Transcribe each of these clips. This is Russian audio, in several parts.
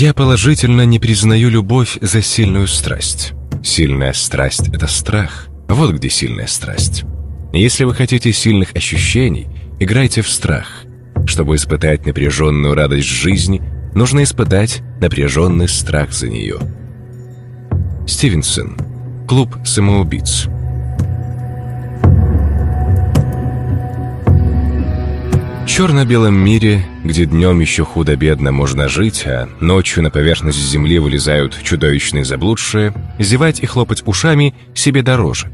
Я положительно не признаю любовь за сильную страсть. Сильная страсть — это страх. Вот где сильная страсть. Если вы хотите сильных ощущений, играйте в страх. Чтобы испытать напряженную радость жизни, нужно испытать напряженный страх за нее. Стивенсон. Клуб самоубийц. Черно-белом мире, где днем еще худо-бедно можно жить, а ночью на поверхность земли вылезают чудовищные заблудшие, зевать и хлопать ушами себе дороже.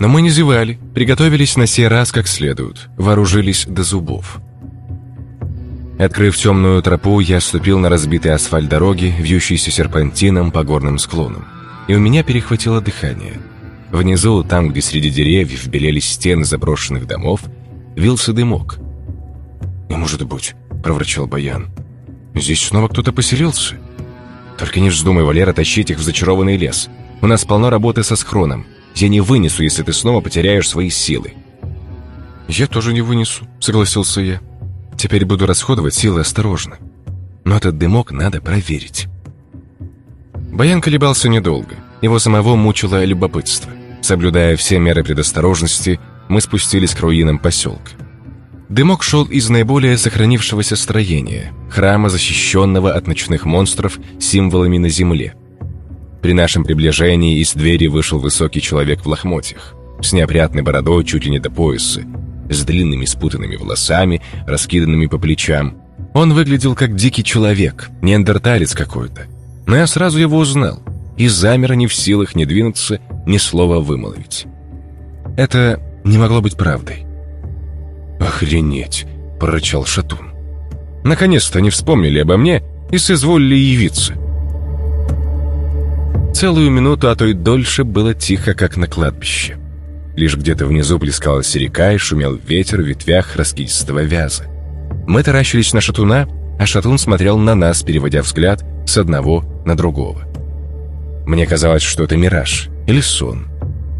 Но мы не зевали, приготовились на сей раз как следует, вооружились до зубов. Открыв темную тропу, я ступил на разбитый асфальт дороги, вьющийся серпантином по горным склонам. И у меня перехватило дыхание. Внизу, там, где среди деревьев белелись стены заброшенных домов, вился дымок. «Не может быть», — проворчал Баян. «Здесь снова кто-то поселился?» «Только не вздумай, Валера, тащить их в зачарованный лес. У нас полно работы со схроном. Я не вынесу, если ты снова потеряешь свои силы». «Я тоже не вынесу», — согласился я. Теперь буду расходовать силы осторожно. Но этот дымок надо проверить. Баян колебался недолго. Его самого мучило любопытство. Соблюдая все меры предосторожности, мы спустились к руинам поселка. Дымок шел из наиболее сохранившегося строения, храма, защищенного от ночных монстров символами на земле. При нашем приближении из двери вышел высокий человек в лохмотьях, с неопрятной бородой чуть ли не до пояса, с длинными спутанными волосами, раскиданными по плечам. Он выглядел как дикий человек, неандерталец какой-то. Но я сразу его узнал и замер не в силах ни двинуться, ни слова вымолвить. Это не могло быть правдой. «Охренеть!» — прорычал Шатун. «Наконец-то они вспомнили обо мне и соизволили явиться». Целую минуту, а то и дольше, было тихо, как на кладбище. Лишь где-то внизу плескалась река и шумел ветер в ветвях раскидистого вяза. Мы таращились на шатуна, а шатун смотрел на нас, переводя взгляд с одного на другого. Мне казалось, что это мираж или сон.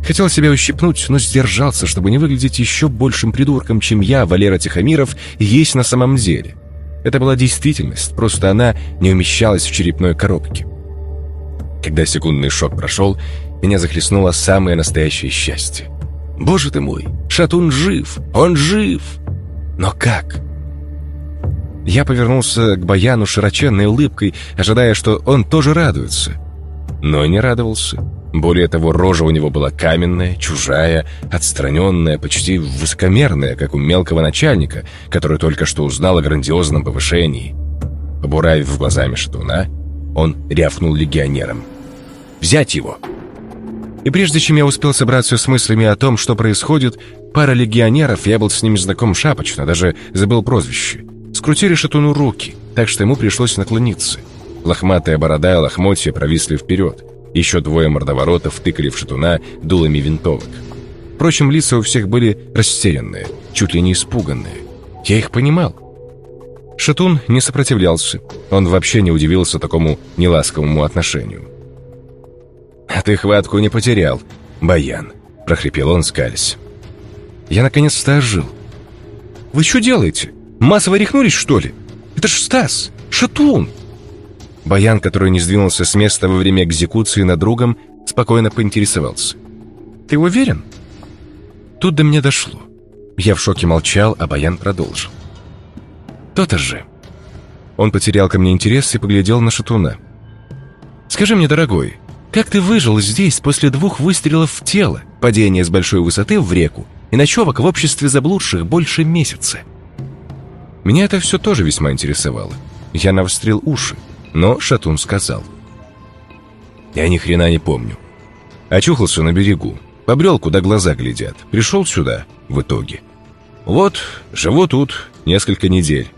Хотел себя ущипнуть, но сдержался, чтобы не выглядеть еще большим придурком, чем я, Валера Тихомиров, есть на самом деле. Это была действительность, просто она не умещалась в черепной коробке. Когда секундный шок прошел, меня захлестнуло самое настоящее счастье. Боже ты мой, Шатун жив, он жив! Но как? Я повернулся к Баяну широченной улыбкой, ожидая, что он тоже радуется. Но не радовался. Более того, рожа у него была каменная, чужая, отстраненная, почти высокомерная, как у мелкого начальника, который только что узнал о грандиозном повышении. Побуравив глазами шатуна, он рявкнул легионерам. «Взять его!» И прежде чем я успел собраться с мыслями о том, что происходит, пара легионеров, я был с ними знаком шапочно, даже забыл прозвище, скрутили шатуну руки, так что ему пришлось наклониться. Лохматая борода и лохмотья провисли вперед. Еще двое мордоворотов тыкали в шатуна дулами винтовок. Впрочем, лица у всех были растерянные, чуть ли не испуганные. Я их понимал. Шатун не сопротивлялся. Он вообще не удивился такому неласковому отношению. «А ты хватку не потерял, Баян», — прохрипел он, скались. Я наконец-то ожил. «Вы что делаете? Массово рехнулись, что ли? Это ж Стас, шатун!» Баян, который не сдвинулся с места во время экзекуции над другом, спокойно поинтересовался. «Ты уверен?» Тут до меня дошло. Я в шоке молчал, а Баян продолжил. «То-то же». Он потерял ко мне интерес и поглядел на шатуна. «Скажи мне, дорогой, как ты выжил здесь после двух выстрелов в тело, падения с большой высоты в реку и ночевок в обществе заблудших больше месяца? Меня это все тоже весьма интересовало. Я навострил уши, но Шатун сказал. Я ни хрена не помню. Очухался на берегу, побрел, куда глаза глядят, пришел сюда в итоге. Вот, живу тут несколько недель.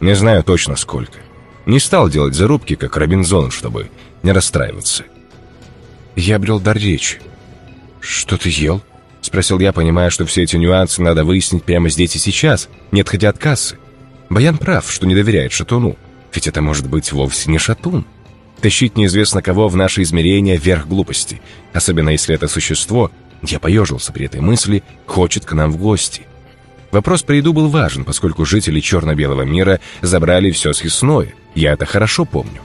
Не знаю точно сколько. Не стал делать зарубки, как Робинзон, чтобы не расстраиваться. Я обрел дар речи. «Что ты ел?» — спросил я, понимая, что все эти нюансы надо выяснить прямо здесь и сейчас, не отходя от кассы. Баян прав, что не доверяет шатуну. Ведь это может быть вовсе не шатун. Тащить неизвестно кого в наше измерение вверх глупости, особенно если это существо, я поежился при этой мысли, хочет к нам в гости. Вопрос про еду был важен, поскольку жители черно-белого мира забрали все съестное, я это хорошо помню.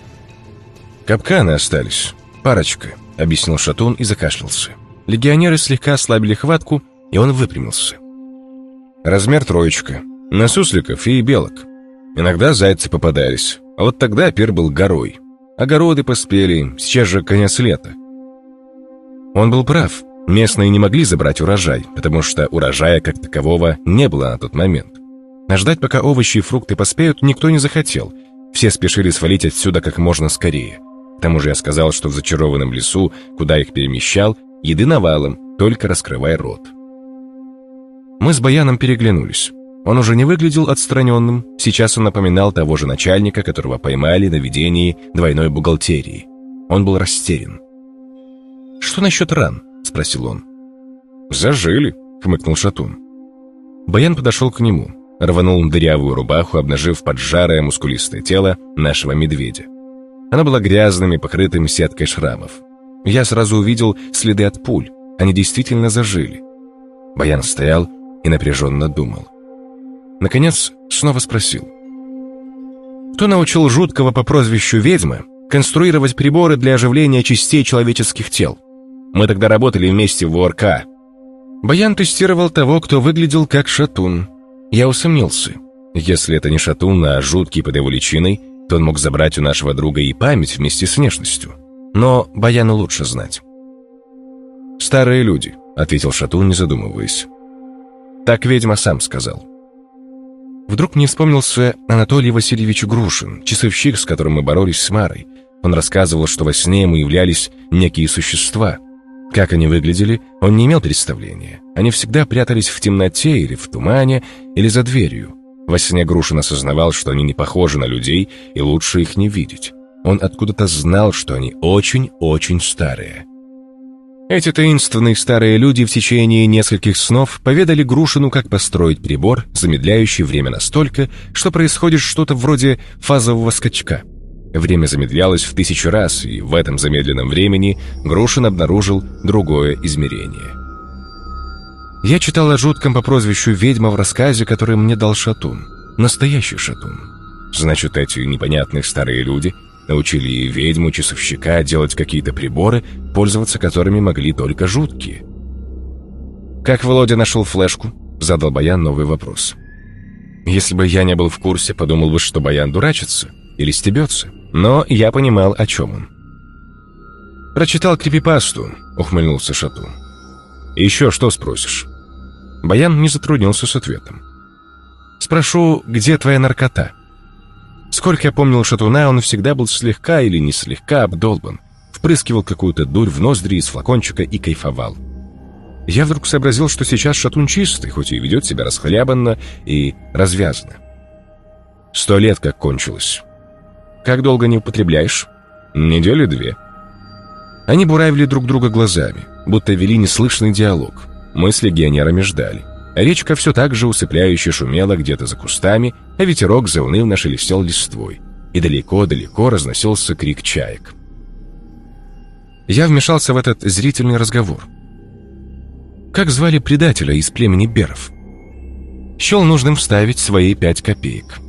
«Капканы остались. Парочка», — объяснил Шатун и закашлялся. Легионеры слегка ослабили хватку, и он выпрямился. Размер троечка. На сусликов и белок. Иногда зайцы попадались. А вот тогда пир был горой. Огороды поспели, сейчас же конец лета. Он был прав. Местные не могли забрать урожай, потому что урожая как такового не было на тот момент. А ждать, пока овощи и фрукты поспеют, никто не захотел. Все спешили свалить отсюда как можно скорее. К тому же я сказал, что в зачарованном лесу, куда их перемещал, еды навалом, только раскрывай рот. Мы с Баяном переглянулись. Он уже не выглядел отстраненным, сейчас он напоминал того же начальника, которого поймали на ведении двойной бухгалтерии. Он был растерян. «Что насчет ран?» — спросил он. «Зажили», — хмыкнул Шатун. Баян подошел к нему, рванул дырявую рубаху, обнажив поджарое мускулистое тело нашего медведя. Оно было грязным и покрытым сеткой шрамов. Я сразу увидел следы от пуль, они действительно зажили. Баян стоял и напряженно думал. Наконец, снова спросил. Кто научил жуткого по прозвищу ведьмы конструировать приборы для оживления частей человеческих тел? Мы тогда работали вместе в ОРК. Баян тестировал того, кто выглядел как шатун. Я усомнился. Если это не шатун, а жуткий под его личиной, то он мог забрать у нашего друга и память вместе с внешностью. Но Баяну лучше знать. «Старые люди», — ответил шатун, не задумываясь. Так ведьма сам сказал. Вдруг мне вспомнился Анатолий Васильевич Грушин, часовщик, с которым мы боролись с Марой. Он рассказывал, что во сне ему являлись некие существа. Как они выглядели, он не имел представления. Они всегда прятались в темноте или в тумане, или за дверью. Во сне Грушин осознавал, что они не похожи на людей, и лучше их не видеть. Он откуда-то знал, что они очень-очень старые. Эти таинственные старые люди в течение нескольких снов поведали Грушину, как построить прибор, замедляющий время настолько, что происходит что-то вроде фазового скачка. Время замедлялось в тысячу раз, и в этом замедленном времени Грушин обнаружил другое измерение. Я читал о жутком по прозвищу «Ведьма» в рассказе, который мне дал Шатун. Настоящий Шатун. Значит, эти непонятные старые люди Научили и ведьму, часовщика делать какие-то приборы, пользоваться которыми могли только жуткие. «Как Володя нашел флешку?» — задал Баян новый вопрос. Если бы я не был в курсе, подумал бы, что Баян дурачится или стебется. Но я понимал, о чем он. «Прочитал крипипасту», — ухмыльнулся Шату. еще что спросишь?» Баян не затруднился с ответом. «Спрошу, где твоя наркота?» Сколько я помнил Шатуна, он всегда был слегка или не слегка обдолбан. Впрыскивал какую-то дурь в ноздри из флакончика и кайфовал. Я вдруг сообразил, что сейчас Шатун чистый, хоть и ведет себя расхлябанно и развязно. Сто лет как кончилось. Как долго не употребляешь? Недели две. Они буравили друг друга глазами, будто вели неслышный диалог. Мы с легионерами ждали. Речка все так же усыпляюще шумела где-то за кустами, а ветерок заунывно шелестел листвой, и далеко-далеко разносился крик чаек. Я вмешался в этот зрительный разговор. Как звали предателя из племени Беров? Счел нужным вставить свои пять копеек.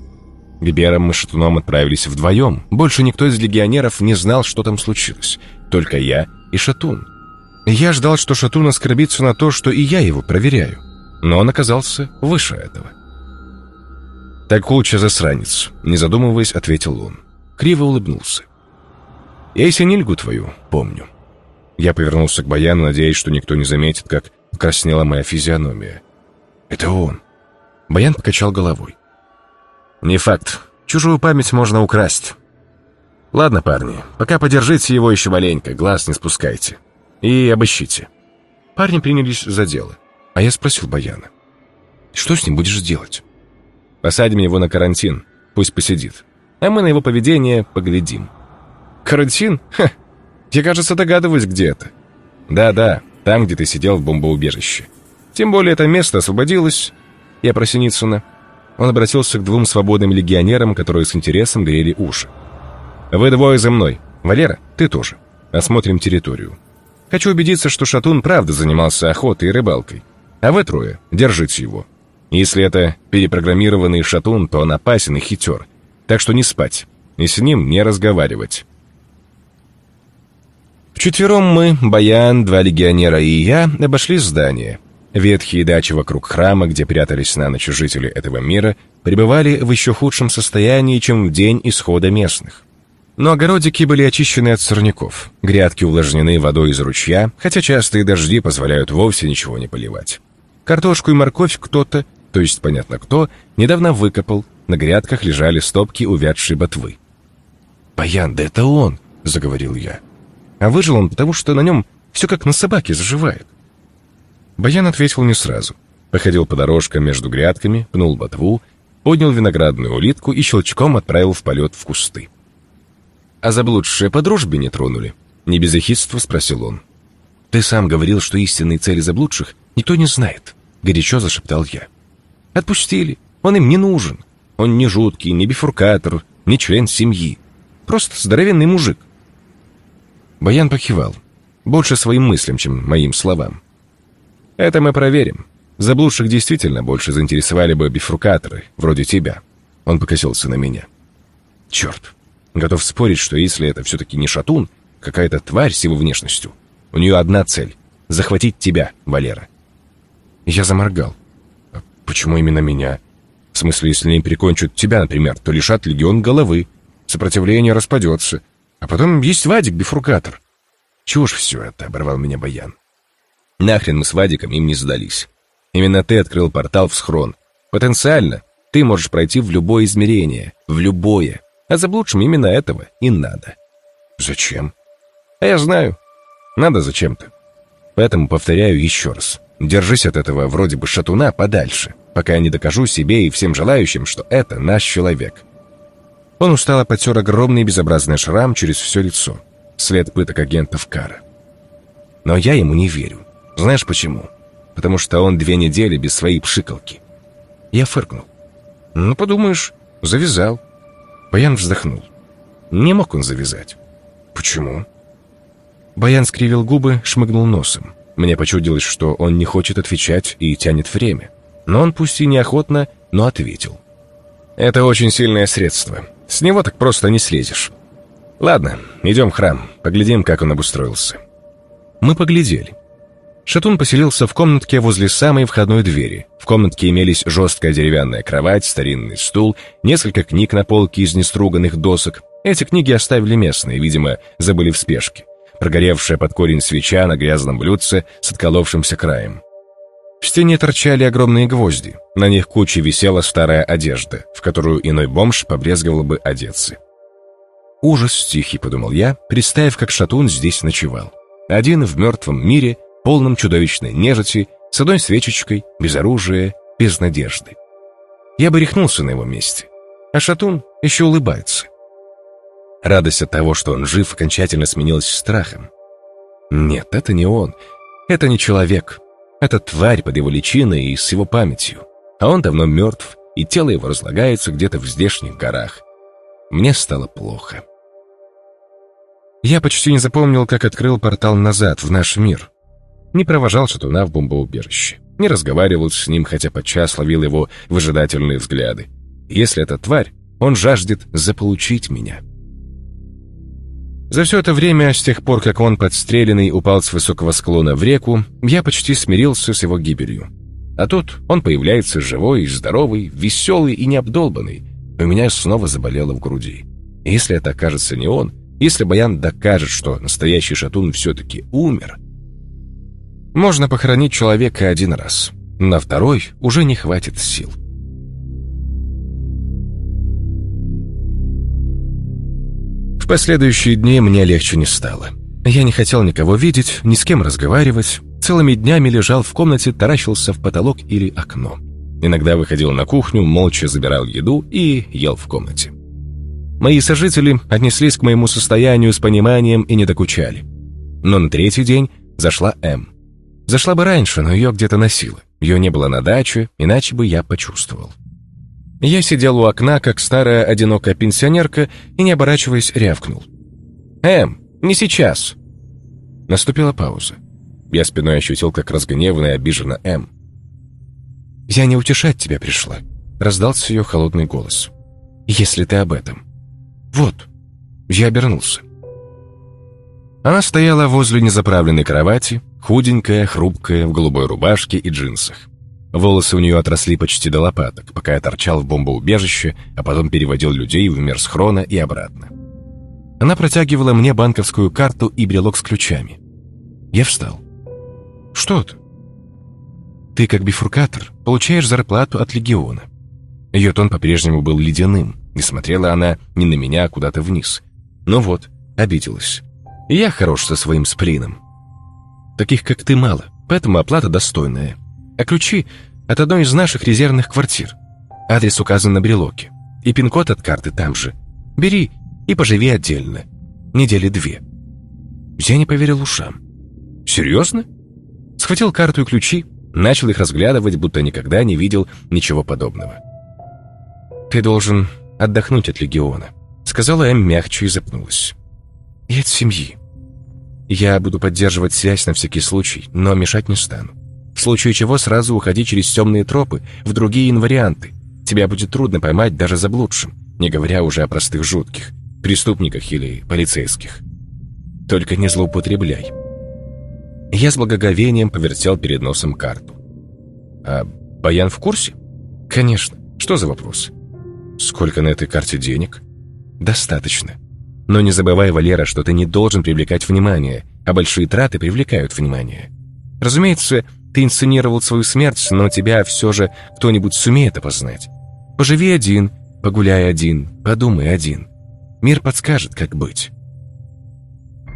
К Берам мы шатуном отправились вдвоем. Больше никто из легионеров не знал, что там случилось. Только я и Шатун. Я ждал, что Шатун оскорбится на то, что и я его проверяю но он оказался выше этого. «Так лучше засранец», — не задумываясь, ответил он. Криво улыбнулся. «Я и синильгу твою помню». Я повернулся к Баяну, надеясь, что никто не заметит, как краснела моя физиономия. «Это он». Баян покачал головой. «Не факт. Чужую память можно украсть. Ладно, парни, пока подержите его еще маленько, глаз не спускайте. И обыщите». Парни принялись за дело. А я спросил Баяна, что с ним будешь делать? Посадим его на карантин, пусть посидит. А мы на его поведение поглядим. Карантин? Ха! Я, кажется, догадываюсь, где это. Да-да, там, где ты сидел в бомбоубежище. Тем более это место освободилось. Я про Синицына. Он обратился к двум свободным легионерам, которые с интересом грели уши. «Вы двое за мной. Валера, ты тоже. Осмотрим территорию. Хочу убедиться, что Шатун правда занимался охотой и рыбалкой. А вы трое, держите его. Если это перепрограммированный шатун, то он опасен и хитер. Так что не спать, и с ним не разговаривать. Вчетвером мы, Баян, два легионера и я, обошли здание. Ветхие дачи вокруг храма, где прятались на ночь жители этого мира, пребывали в еще худшем состоянии, чем в день исхода местных. Но огородики были очищены от сорняков, грядки увлажнены водой из ручья, хотя частые дожди позволяют вовсе ничего не поливать. Картошку и морковь кто-то, то есть понятно кто, недавно выкопал, на грядках лежали стопки увядшей ботвы. «Баян, да это он!» — заговорил я. А выжил он потому, что на нем все как на собаке заживает. Баян ответил не сразу. Походил по дорожкам между грядками, пнул ботву, поднял виноградную улитку и щелчком отправил в полет в кусты. «А заблудшие по дружбе не тронули?» Не без эхидства спросил он. «Ты сам говорил, что истинные цели заблудших никто не знает», — горячо зашептал я. «Отпустили. Он им не нужен. Он не жуткий, не бифуркатор, не член семьи. Просто здоровенный мужик». Баян покивал. Больше своим мыслям, чем моим словам. «Это мы проверим. Заблудших действительно больше заинтересовали бы бифуркаторы, вроде тебя». Он покосился на меня. «Черт, Готов спорить, что если это все-таки не шатун, какая-то тварь с его внешностью, у нее одна цель — захватить тебя, Валера. Я заморгал. А почему именно меня? В смысле, если они прикончат тебя, например, то лишат легион головы, сопротивление распадется, а потом есть Вадик-бифрукатор. Чушь все это, оборвал меня Баян. Нахрен мы с Вадиком им не сдались. Именно ты открыл портал в схрон. Потенциально ты можешь пройти в любое измерение, в любое, а заблудшим именно этого и надо. Зачем? А я знаю. Надо зачем-то. Поэтому повторяю еще раз. Держись от этого вроде бы шатуна подальше, пока я не докажу себе и всем желающим, что это наш человек. Он устало потер огромный безобразный шрам через все лицо. След пыток агентов Кара. Но я ему не верю. Знаешь почему? Потому что он две недели без своей пшикалки. Я фыркнул. Ну, подумаешь, завязал. Баян вздохнул. Не мог он завязать. Почему? Баян скривил губы, шмыгнул носом. Мне почудилось, что он не хочет отвечать и тянет время. Но он пусть и неохотно, но ответил. «Это очень сильное средство. С него так просто не слезешь. Ладно, идем в храм, поглядим, как он обустроился». Мы поглядели. Шатун поселился в комнатке возле самой входной двери. В комнатке имелись жесткая деревянная кровать, старинный стул, несколько книг на полке из неструганных досок. Эти книги оставили местные, видимо, забыли в спешке. Прогоревшая под корень свеча на грязном блюдце с отколовшимся краем. В стене торчали огромные гвозди. На них кучей висела старая одежда, в которую иной бомж побрезговал бы одеться. «Ужас тихий», — подумал я, представив, как Шатун здесь ночевал. Один в мертвом мире — полном чудовищной нежити, с одной свечечкой, без оружия, без надежды. Я бы рехнулся на его месте. А Шатун еще улыбается. Радость от того, что он жив, окончательно сменилась страхом. Нет, это не он. Это не человек. Это тварь под его личиной и с его памятью. А он давно мертв, и тело его разлагается где-то в здешних горах. Мне стало плохо. Я почти не запомнил, как открыл портал назад, в наш мир не провожал шатуна в бомбоубежище, не разговаривал с ним, хотя подчас ловил его выжидательные взгляды. Если это тварь, он жаждет заполучить меня. За все это время, с тех пор, как он подстреленный упал с высокого склона в реку, я почти смирился с его гибелью. А тут он появляется живой, здоровый, веселый и необдолбанный. У меня снова заболело в груди. Если это окажется не он, если Баян докажет, что настоящий шатун все-таки умер, можно похоронить человека один раз. На второй уже не хватит сил. Последующие дни мне легче не стало. Я не хотел никого видеть, ни с кем разговаривать. Целыми днями лежал в комнате, таращился в потолок или окно. Иногда выходил на кухню, молча забирал еду и ел в комнате. Мои сожители отнеслись к моему состоянию с пониманием и не докучали. Но на третий день зашла М. Зашла бы раньше, но ее где-то носило. Ее не было на даче, иначе бы я почувствовал. Я сидел у окна, как старая одинокая пенсионерка, и, не оборачиваясь, рявкнул. «Эм, не сейчас!» Наступила пауза. Я спиной ощутил, как разгневанно и обижена Эм. «Я не утешать тебя пришла», — раздался ее холодный голос. «Если ты об этом». «Вот». Я обернулся. Она стояла возле незаправленной кровати, худенькая, хрупкая, в голубой рубашке и джинсах. Волосы у нее отросли почти до лопаток, пока я торчал в бомбоубежище, а потом переводил людей в мир схрона и обратно. Она протягивала мне банковскую карту и брелок с ключами. Я встал. «Что это?» «Ты, как бифуркатор, получаешь зарплату от легиона». Ее тон по-прежнему был ледяным, и смотрела она не на меня, а куда-то вниз. Ну вот, обиделась. Я хорош со своим сплином. Таких, как ты, мало, поэтому оплата достойная а ключи от одной из наших резервных квартир. Адрес указан на брелоке. И пин-код от карты там же. Бери и поживи отдельно. Недели две. Я не поверил ушам. Серьезно? Схватил карту и ключи, начал их разглядывать, будто никогда не видел ничего подобного. «Ты должен отдохнуть от легиона», — сказала Эм мягче и запнулась. «И от семьи. Я буду поддерживать связь на всякий случай, но мешать не стану. В случае чего сразу уходи через темные тропы в другие инварианты. Тебя будет трудно поймать даже заблудшим, не говоря уже о простых жутких, преступниках или полицейских. Только не злоупотребляй. Я с благоговением повертел перед носом карту. А Баян в курсе? Конечно. Что за вопрос? Сколько на этой карте денег? Достаточно. Но не забывай, Валера, что ты не должен привлекать внимание, а большие траты привлекают внимание. Разумеется, ты инсценировал свою смерть, но тебя все же кто-нибудь сумеет опознать. Поживи один, погуляй один, подумай один. Мир подскажет, как быть.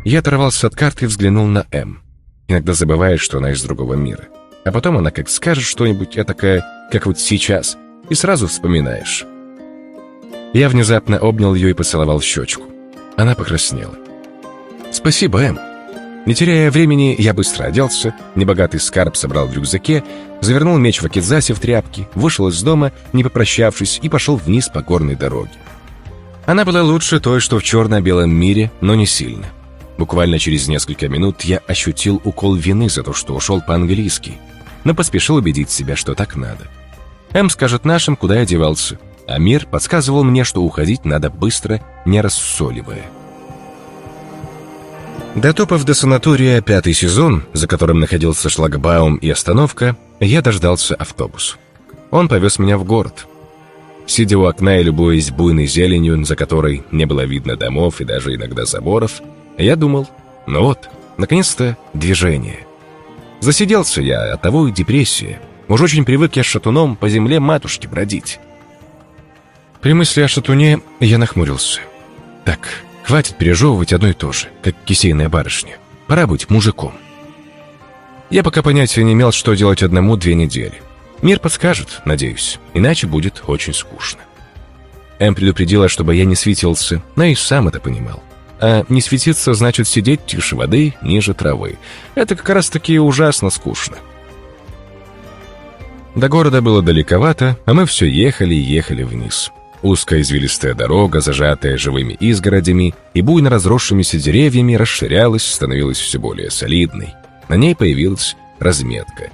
Я оторвался от карты и взглянул на М. Иногда забываешь, что она из другого мира. А потом она как скажет что-нибудь этакое, как вот сейчас, и сразу вспоминаешь. Я внезапно обнял ее и поцеловал щечку. Она покраснела. «Спасибо, Эм. Не теряя времени, я быстро оделся, небогатый скарб собрал в рюкзаке, завернул меч в акидзасе в тряпки, вышел из дома, не попрощавшись, и пошел вниз по горной дороге. Она была лучше той, что в черно-белом мире, но не сильно. Буквально через несколько минут я ощутил укол вины за то, что ушел по-английски, но поспешил убедить себя, что так надо. М скажет нашим, куда я девался, а мир подсказывал мне, что уходить надо быстро, не рассоливая. Дотопав до санатория пятый сезон, за которым находился шлагбаум и остановка, я дождался автобус. Он повез меня в город. Сидя у окна и любуясь буйной зеленью, за которой не было видно домов и даже иногда заборов, я думал, ну вот, наконец-то движение. Засиделся я, от того и депрессия. Уж очень привык я шатуном по земле матушки бродить. При мысли о шатуне я нахмурился. Так, Хватит пережевывать одно и то же, как кисейная барышня. Пора быть мужиком. Я пока понятия не имел, что делать одному две недели. Мир подскажет, надеюсь, иначе будет очень скучно. Эм предупредила, чтобы я не светился, но и сам это понимал. А не светиться значит сидеть тише воды, ниже травы. Это как раз-таки ужасно скучно. До города было далековато, а мы все ехали и ехали вниз. Узкая извилистая дорога, зажатая живыми изгородями и буйно разросшимися деревьями, расширялась, становилась все более солидной. На ней появилась разметка.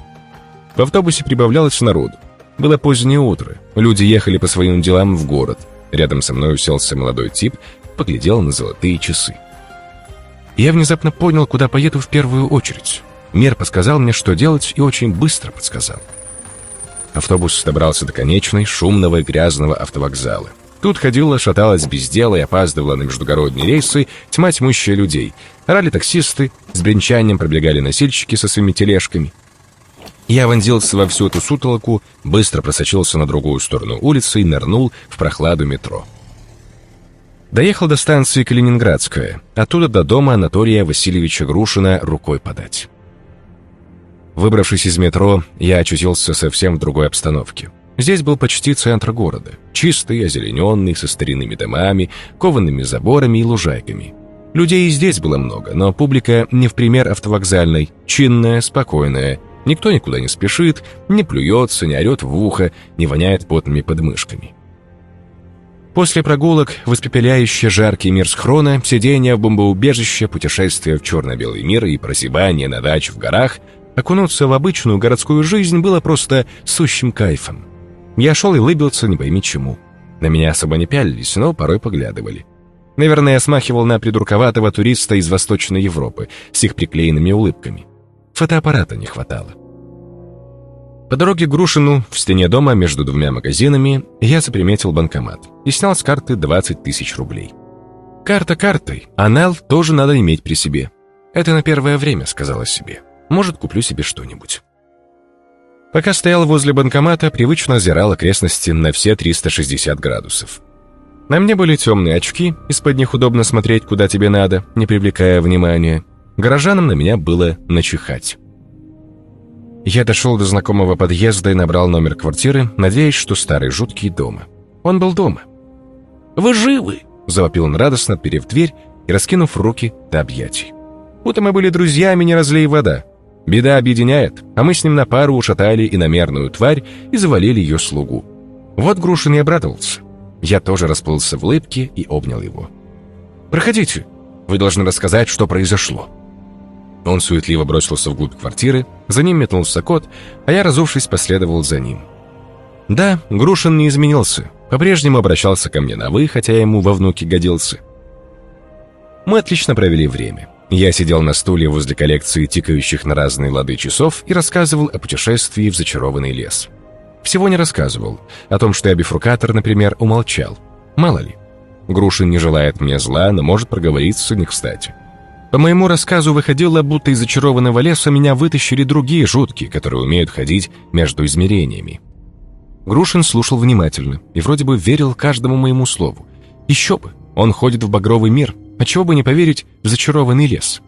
В автобусе прибавлялось народу. Было позднее утро. Люди ехали по своим делам в город. Рядом со мной уселся молодой тип, поглядел на золотые часы. Я внезапно понял, куда поеду в первую очередь. Мир подсказал мне, что делать, и очень быстро подсказал. Автобус добрался до конечной, шумного и грязного автовокзала. Тут ходила, шаталась без дела и опаздывала на междугородние рейсы тьма тьмущая людей. Орали таксисты, с бренчанием пробегали носильщики со своими тележками. Я вонзился во всю эту сутолоку, быстро просочился на другую сторону улицы и нырнул в прохладу метро. Доехал до станции Калининградская, оттуда до дома Анатолия Васильевича Грушина рукой подать. Выбравшись из метро, я очутился совсем в другой обстановке. Здесь был почти центр города. Чистый, озелененный, со старинными домами, коваными заборами и лужайками. Людей и здесь было много, но публика не в пример автовокзальной, чинная, спокойная. Никто никуда не спешит, не плюется, не орет в ухо, не воняет потными подмышками. После прогулок в испепеляющий жаркий мир схрона, сидения в бомбоубежище, путешествия в черно-белый мир и прозябание на даче в горах – Окунуться в обычную городскую жизнь было просто сущим кайфом. Я шел и лыбился, не пойми чему. На меня особо не пялились, но порой поглядывали. Наверное, я смахивал на придурковатого туриста из Восточной Европы с их приклеенными улыбками. Фотоаппарата не хватало. По дороге к Грушину, в стене дома между двумя магазинами, я заприметил банкомат и снял с карты 20 тысяч рублей. Карта картой, а нал тоже надо иметь при себе. Это на первое время, сказала себе. Может, куплю себе что-нибудь. Пока стоял возле банкомата, привычно озирал окрестности на все 360 градусов. На мне были темные очки, из-под них удобно смотреть, куда тебе надо, не привлекая внимания. Горожанам на меня было начихать. Я дошел до знакомого подъезда и набрал номер квартиры, надеясь, что старый жуткий дома. Он был дома. «Вы живы?» — завопил он радостно, перев дверь и раскинув руки до объятий. «Будто мы были друзьями, не разлей вода. Беда объединяет, а мы с ним на пару ушатали иномерную тварь и завалили ее слугу. Вот Грушин и обрадовался. Я тоже расплылся в улыбке и обнял его. «Проходите. Вы должны рассказать, что произошло». Он суетливо бросился вглубь квартиры, за ним метнулся кот, а я, разувшись, последовал за ним. Да, Грушин не изменился, по-прежнему обращался ко мне на «вы», хотя ему во внуки годился. Мы отлично провели время. Я сидел на стуле возле коллекции тикающих на разные лады часов и рассказывал о путешествии в зачарованный лес. Всего не рассказывал. О том, что я бифрукатор, например, умолчал. Мало ли. Грушин не желает мне зла, но может проговориться не кстати. По моему рассказу выходило, будто из зачарованного леса меня вытащили другие жутки, которые умеют ходить между измерениями. Грушин слушал внимательно и вроде бы верил каждому моему слову. Еще бы, он ходит в багровый мир, а чего бы не поверить в зачарованный лес.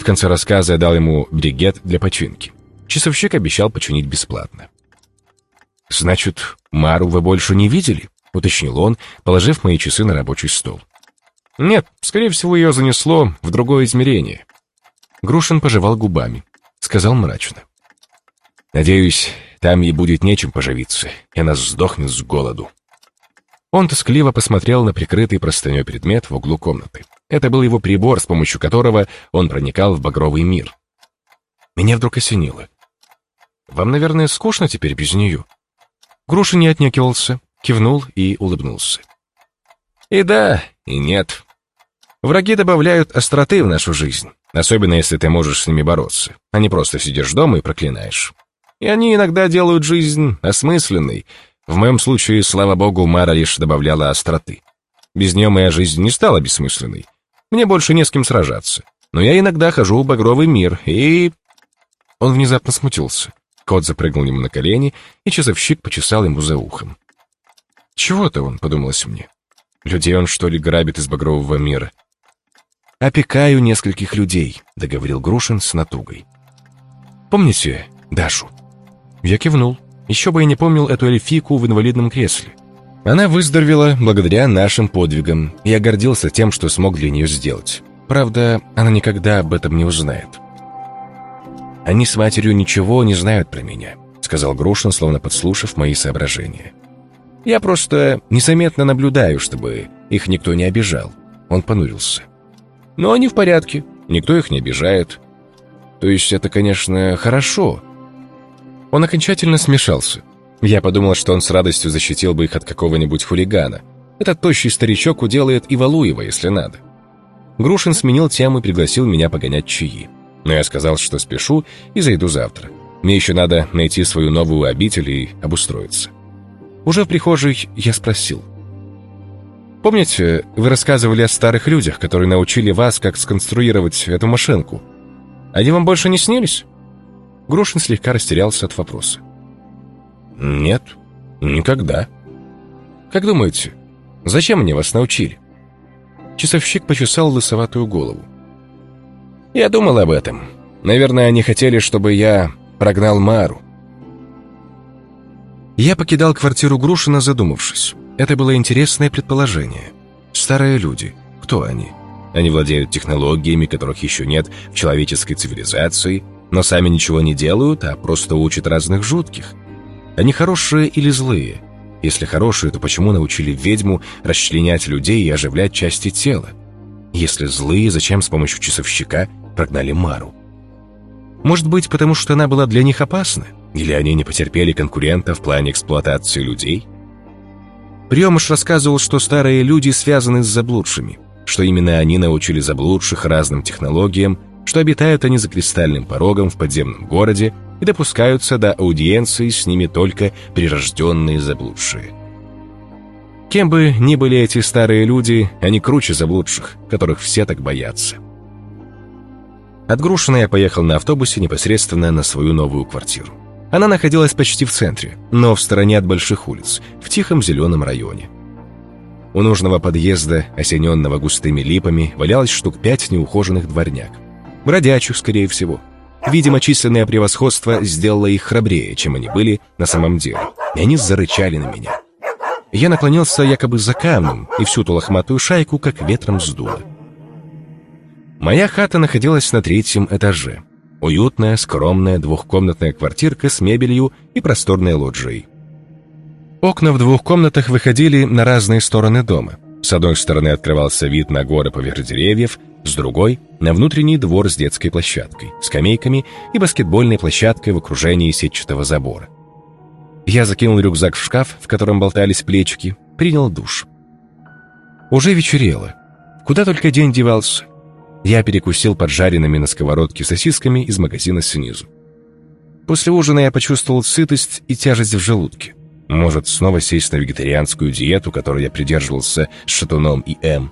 В конце рассказа я дал ему бригет для починки. Часовщик обещал починить бесплатно. «Значит, Мару вы больше не видели?» — уточнил он, положив мои часы на рабочий стол. «Нет, скорее всего, ее занесло в другое измерение». Грушин пожевал губами, сказал мрачно. «Надеюсь, там ей будет нечем поживиться, и она сдохнет с голоду». Он тоскливо посмотрел на прикрытый простыней предмет в углу комнаты. Это был его прибор, с помощью которого он проникал в багровый мир. Меня вдруг осенило. «Вам, наверное, скучно теперь без нее?» Грушин не отнекивался, кивнул и улыбнулся. «И да, и нет. Враги добавляют остроты в нашу жизнь, особенно если ты можешь с ними бороться, а не просто сидишь дома и проклинаешь. И они иногда делают жизнь осмысленной, в моем случае, слава богу, Мара лишь добавляла остроты. Без нее моя жизнь не стала бессмысленной. Мне больше не с кем сражаться. Но я иногда хожу в багровый мир, и... Он внезапно смутился. Кот запрыгнул ему на колени, и часовщик почесал ему за ухом. «Чего-то он», — подумалось мне. «Людей он, что ли, грабит из багрового мира?» «Опекаю нескольких людей», — договорил Грушин с натугой. «Помните Дашу?» Я кивнул. Еще бы я не помнил эту эльфийку в инвалидном кресле. Она выздоровела благодаря нашим подвигам. Я гордился тем, что смог для нее сделать. Правда, она никогда об этом не узнает. «Они с матерью ничего не знают про меня», — сказал Грушин, словно подслушав мои соображения. «Я просто незаметно наблюдаю, чтобы их никто не обижал». Он понурился. «Но они в порядке, никто их не обижает. То есть это, конечно, хорошо, он окончательно смешался. Я подумал, что он с радостью защитил бы их от какого-нибудь хулигана. Этот тощий старичок уделает и Валуева, если надо. Грушин сменил тему и пригласил меня погонять чаи. Но я сказал, что спешу и зайду завтра. Мне еще надо найти свою новую обитель и обустроиться. Уже в прихожей я спросил. «Помните, вы рассказывали о старых людях, которые научили вас, как сконструировать эту машинку? Они вам больше не снились?» Грушин слегка растерялся от вопроса. «Нет, никогда». «Как думаете, зачем они вас научили?» Часовщик почесал лысоватую голову. «Я думал об этом. Наверное, они хотели, чтобы я прогнал Мару». Я покидал квартиру Грушина, задумавшись. Это было интересное предположение. Старые люди. Кто они? Они владеют технологиями, которых еще нет в человеческой цивилизации, но сами ничего не делают, а просто учат разных жутких. Они хорошие или злые? Если хорошие, то почему научили ведьму расчленять людей и оживлять части тела? Если злые, зачем с помощью часовщика прогнали Мару? Может быть, потому что она была для них опасна? Или они не потерпели конкурента в плане эксплуатации людей? Приемыш рассказывал, что старые люди связаны с заблудшими, что именно они научили заблудших разным технологиям, что обитают они за кристальным порогом в подземном городе и допускаются до аудиенции с ними только прирожденные заблудшие. Кем бы ни были эти старые люди, они круче заблудших, которых все так боятся. От я поехал на автобусе непосредственно на свою новую квартиру. Она находилась почти в центре, но в стороне от больших улиц, в тихом зеленом районе. У нужного подъезда, осененного густыми липами, валялось штук пять неухоженных дворняк. Бродячих, скорее всего. Видимо, численное превосходство сделало их храбрее, чем они были на самом деле. И они зарычали на меня. Я наклонился якобы за камнем, и всю ту лохматую шайку как ветром сдуло. Моя хата находилась на третьем этаже. Уютная, скромная двухкомнатная квартирка с мебелью и просторной лоджией. Окна в двух комнатах выходили на разные стороны дома. С одной стороны открывался вид на горы поверх деревьев, с другой — на внутренний двор с детской площадкой, скамейками и баскетбольной площадкой в окружении сетчатого забора. Я закинул рюкзак в шкаф, в котором болтались плечики, принял душ. Уже вечерело. Куда только день девался. Я перекусил поджаренными на сковородке сосисками из магазина снизу. После ужина я почувствовал сытость и тяжесть в желудке. Может, снова сесть на вегетарианскую диету, которой я придерживался с Шатуном и М.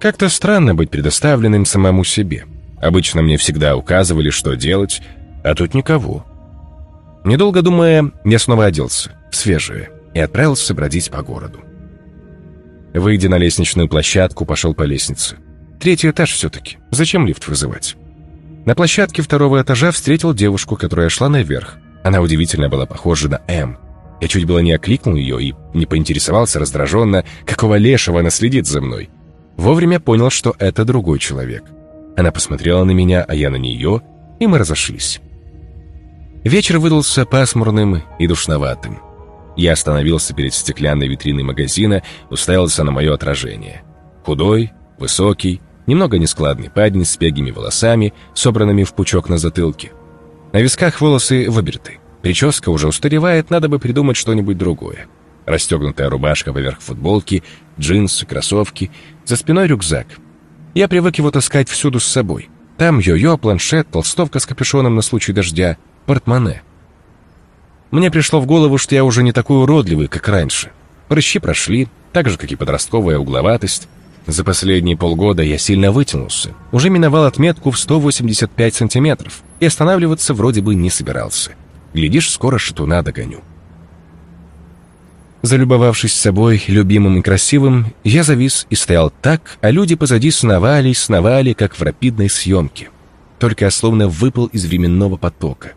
Как-то странно быть предоставленным самому себе. Обычно мне всегда указывали, что делать, а тут никого. Недолго думая, я снова оделся, в свежее, и отправился бродить по городу. Выйдя на лестничную площадку, пошел по лестнице. Третий этаж все-таки. Зачем лифт вызывать? На площадке второго этажа встретил девушку, которая шла наверх. Она удивительно была похожа на М. Я чуть было не окликнул ее и не поинтересовался раздраженно, какого лешего она следит за мной. Вовремя понял, что это другой человек. Она посмотрела на меня, а я на нее, и мы разошлись. Вечер выдался пасмурным и душноватым. Я остановился перед стеклянной витриной магазина, уставился на мое отражение. Худой, высокий, Немного нескладный парень с пегими волосами, собранными в пучок на затылке. На висках волосы выберты. Прическа уже устаревает, надо бы придумать что-нибудь другое. Расстегнутая рубашка поверх футболки, джинсы, кроссовки, за спиной рюкзак. Я привык его таскать всюду с собой. Там йо-йо, планшет, толстовка с капюшоном на случай дождя, портмоне. Мне пришло в голову, что я уже не такой уродливый, как раньше. Прыщи прошли, так же, как и подростковая угловатость. За последние полгода я сильно вытянулся, уже миновал отметку в 185 сантиметров и останавливаться вроде бы не собирался. Глядишь, скоро шатуна догоню. Залюбовавшись собой, любимым и красивым, я завис и стоял так, а люди позади сновали и сновали, как в рапидной съемке. Только я словно выпал из временного потока.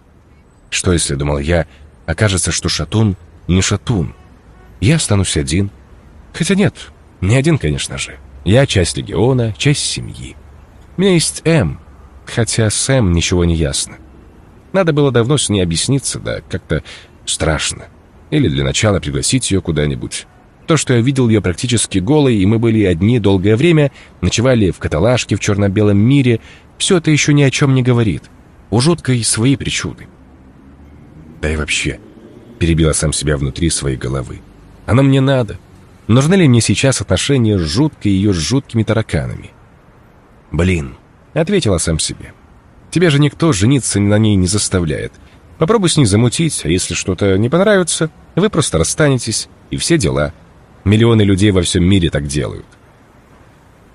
Что если, думал я, окажется, что шатун не шатун? Я останусь один. Хотя нет, не один, конечно же. Я часть легиона, часть семьи. У меня есть М, хотя с М ничего не ясно. Надо было давно с ней объясниться, да как-то страшно. Или для начала пригласить ее куда-нибудь. То, что я видел ее практически голой, и мы были одни долгое время, ночевали в каталажке в черно-белом мире, все это еще ни о чем не говорит. У жуткой свои причуды. Да и вообще, перебила сам себя внутри своей головы. Оно мне надо. Нужны ли мне сейчас отношения с жуткой ее с жуткими тараканами? «Блин», — ответила сам себе. «Тебе же никто жениться на ней не заставляет. Попробуй с ней замутить, а если что-то не понравится, вы просто расстанетесь, и все дела. Миллионы людей во всем мире так делают.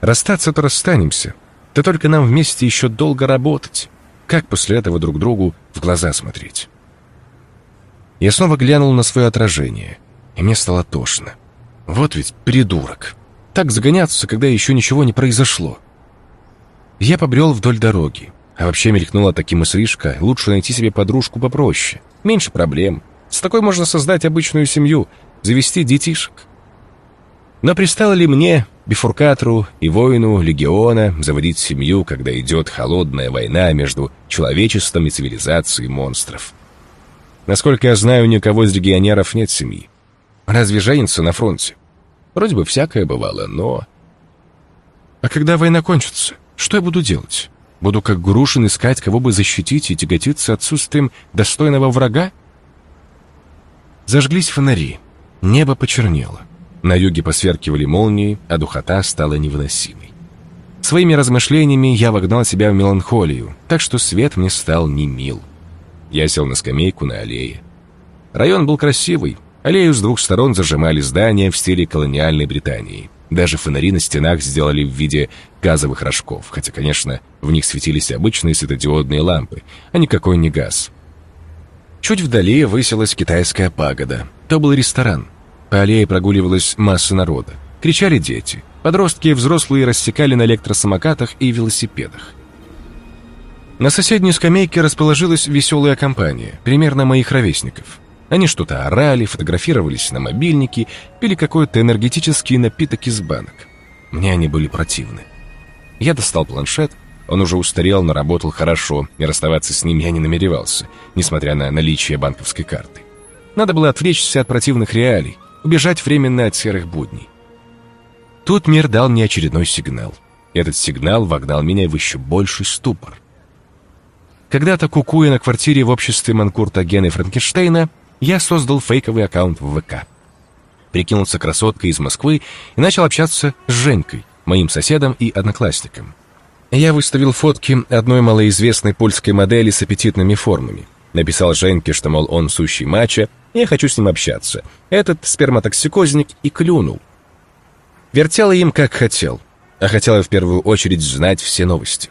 Расстаться-то расстанемся, да только нам вместе еще долго работать. Как после этого друг другу в глаза смотреть?» Я снова глянул на свое отражение, и мне стало тошно. Вот ведь придурок. Так загоняться, когда еще ничего не произошло. Я побрел вдоль дороги. А вообще мелькнула таким мыслишка, лучше найти себе подружку попроще. Меньше проблем. С такой можно создать обычную семью, завести детишек. Но пристало ли мне, бифуркатору и воину легиона, заводить семью, когда идет холодная война между человечеством и цивилизацией монстров? Насколько я знаю, никого из легионеров нет семьи. Разве женится на фронте? Вроде бы всякое бывало, но... А когда война кончится, что я буду делать? Буду как Грушин искать, кого бы защитить и тяготиться отсутствием достойного врага? Зажглись фонари. Небо почернело. На юге посверкивали молнии, а духота стала невыносимой. Своими размышлениями я вогнал себя в меланхолию, так что свет мне стал не мил. Я сел на скамейку на аллее. Район был красивый. Аллею с двух сторон зажимали здания в стиле колониальной Британии. Даже фонари на стенах сделали в виде газовых рожков, хотя, конечно, в них светились обычные светодиодные лампы, а никакой не газ. Чуть вдали высилась китайская пагода. То был ресторан. По аллее прогуливалась масса народа. Кричали дети. Подростки и взрослые рассекали на электросамокатах и велосипедах. На соседней скамейке расположилась веселая компания, примерно моих ровесников. Они что-то орали, фотографировались на мобильнике, пили какой-то энергетический напиток из банок. Мне они были противны. Я достал планшет, он уже устарел, но работал хорошо, и расставаться с ним я не намеревался, несмотря на наличие банковской карты. Надо было отвлечься от противных реалий, убежать временно от серых будней. Тут мир дал мне очередной сигнал. Этот сигнал вогнал меня в еще больший ступор. Когда-то, кукуя на квартире в обществе Манкурта Гена Франкенштейна, я создал фейковый аккаунт в ВК. Прикинулся красоткой из Москвы и начал общаться с Женькой, моим соседом и одноклассником. Я выставил фотки одной малоизвестной польской модели с аппетитными формами. Написал Женьке, что, мол, он сущий мачо, я хочу с ним общаться. Этот сперматоксикозник и клюнул. Вертел им как хотел, а хотел я в первую очередь знать все новости.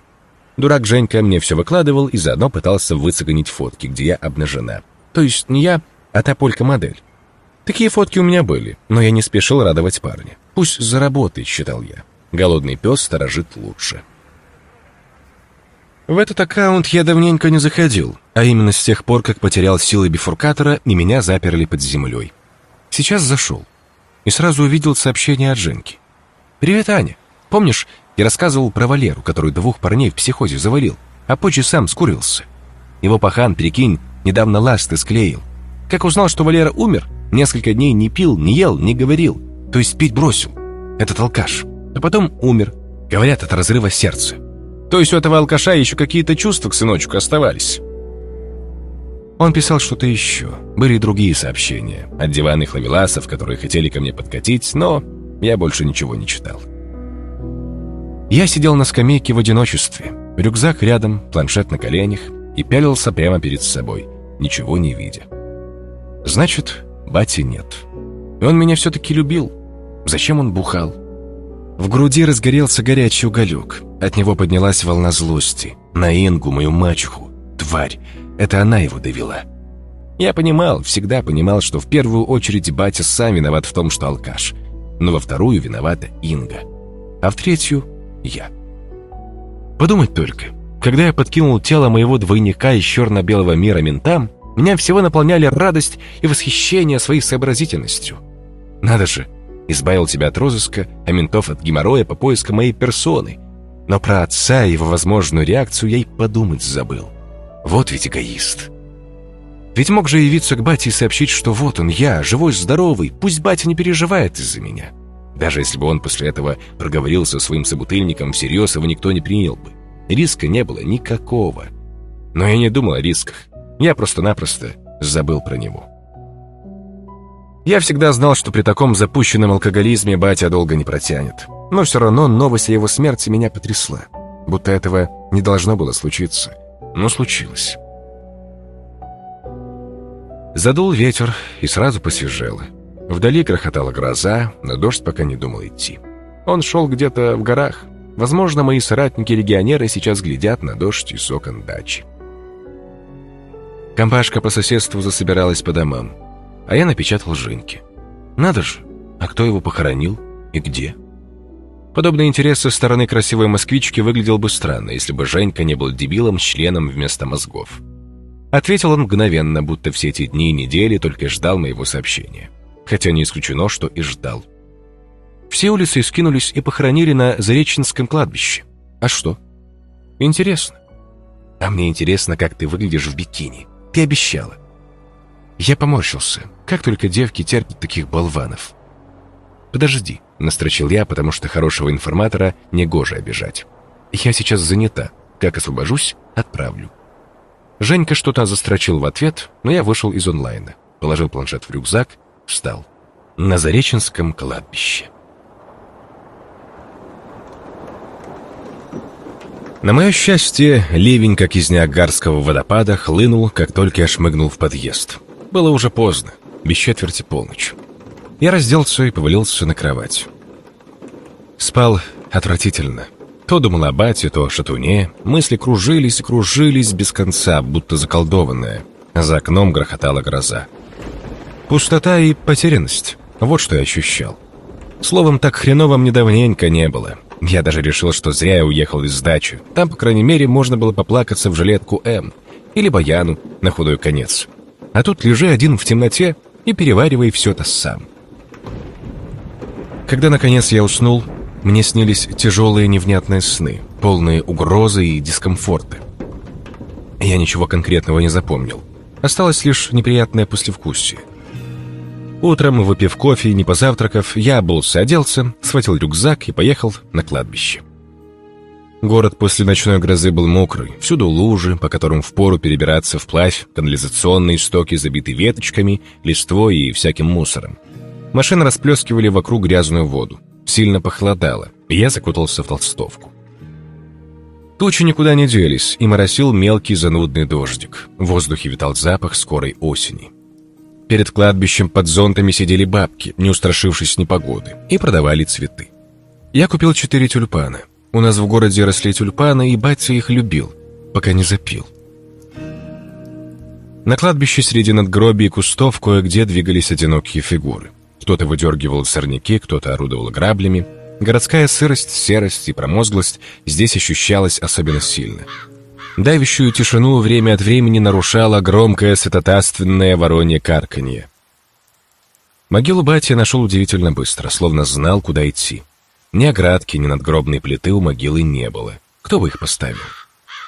Дурак Женька мне все выкладывал и заодно пытался выцегонить фотки, где я обнажена. То есть не я, а та полька-модель. Такие фотки у меня были, но я не спешил радовать парня. Пусть заработает, считал я. Голодный пес сторожит лучше. В этот аккаунт я давненько не заходил, а именно с тех пор, как потерял силы бифуркатора и меня заперли под землей. Сейчас зашел и сразу увидел сообщение от Женьки. «Привет, Аня. Помнишь, я рассказывал про Валеру, который двух парней в психозе завалил, а позже сам скурился? Его пахан, прикинь, недавно ласты склеил. Как узнал, что Валера умер, несколько дней не пил, не ел, не говорил, то есть пить бросил. Этот алкаш. А потом умер. Говорят, от разрыва сердца. То есть у этого алкаша еще какие-то чувства к сыночку оставались. Он писал что-то еще. Были и другие сообщения. От диванных лавеласов, которые хотели ко мне подкатить, но я больше ничего не читал. Я сидел на скамейке в одиночестве. Рюкзак рядом, планшет на коленях и пялился прямо перед собой, ничего не видя. Значит, бати нет. И он меня все-таки любил. Зачем он бухал? В груди разгорелся горячий уголек. От него поднялась волна злости. На Ингу, мою мачеху. Тварь. Это она его довела. Я понимал, всегда понимал, что в первую очередь батя сам виноват в том, что алкаш. Но во вторую виновата Инга. А в третью — я. Подумать только. Когда я подкинул тело моего двойника из черно-белого мира ментам, меня всего наполняли радость и восхищение своей сообразительностью. Надо же, избавил тебя от розыска, а ментов от геморроя по поиску моей персоны. Но про отца и его возможную реакцию я и подумать забыл. Вот ведь эгоист. Ведь мог же явиться к бате и сообщить, что вот он, я, живой, здоровый, пусть батя не переживает из-за меня. Даже если бы он после этого проговорил со своим собутыльником, всерьез его никто не принял бы. Риска не было никакого. Но я не думал о рисках. Я просто-напросто забыл про него. Я всегда знал, что при таком запущенном алкоголизме батя долго не протянет. Но все равно новость о его смерти меня потрясла. Будто этого не должно было случиться. Но случилось. Задул ветер, и сразу посвежело. Вдали грохотала гроза, но дождь пока не думал идти. Он шел где-то в горах. Возможно, мои соратники-легионеры сейчас глядят на дождь из окон дачи. Компашка по соседству засобиралась по домам а я напечатал Женьке. Надо же, а кто его похоронил и где? Подобный интерес со стороны красивой москвички выглядел бы странно, если бы Женька не был дебилом членом вместо мозгов. Ответил он мгновенно, будто все эти дни и недели только ждал моего сообщения. Хотя не исключено, что и ждал. Все улицы скинулись и похоронили на Зареченском кладбище. А что? Интересно. А мне интересно, как ты выглядишь в бикини. Ты обещала. Я поморщился. Как только девки терпят таких болванов. «Подожди», — настрочил я, потому что хорошего информатора негоже обижать. «Я сейчас занята. Как освобожусь, отправлю». Женька что-то застрочил в ответ, но я вышел из онлайна, положил планшет в рюкзак, встал. на Зареченском кладбище. На мое счастье, ливень, как из Ниагарского водопада, хлынул, как только я шмыгнул в подъезд. Было уже поздно, без четверти полночь. Я разделся и повалился на кровать. Спал отвратительно. То думал о бате, то о шатуне. Мысли кружились и кружились без конца, будто заколдованные. За окном грохотала гроза. Пустота и потерянность. Вот что я ощущал. Словом, так хреново мне давненько не было. Я даже решил, что зря я уехал из дачи. Там, по крайней мере, можно было поплакаться в жилетку М. Или Баяну на худой конец. А тут лежи один в темноте и переваривай все это сам. Когда, наконец, я уснул, мне снились тяжелые невнятные сны, полные угрозы и дискомфорта. Я ничего конкретного не запомнил. Осталось лишь неприятное послевкусие. Утром, выпив кофе и не позавтракав, я обулся, оделся, схватил рюкзак и поехал на кладбище. Город после ночной грозы был мокрый, всюду лужи, по которым впору перебираться вплавь, канализационные стоки забиты веточками, листвой и всяким мусором. Машины расплескивали вокруг грязную воду. Сильно похолодало, и я закутался в толстовку. Тучи никуда не делись, и моросил мелкий занудный дождик. В воздухе витал запах скорой осени. Перед кладбищем под зонтами сидели бабки, не устрашившись непогоды, и продавали цветы. Я купил четыре тюльпана. У нас в городе росли тюльпаны, и батя их любил, пока не запил. На кладбище среди надгробий и кустов кое-где двигались одинокие фигуры. Кто-то выдергивал сорняки, кто-то орудовал граблями. Городская сырость, серость и промозглость здесь ощущалась особенно сильно. Давящую тишину время от времени нарушало громкое святотатственное воронье карканье. Могилу батя нашел удивительно быстро, словно знал, куда идти. Ни оградки, ни надгробной плиты у могилы не было. Кто бы их поставил?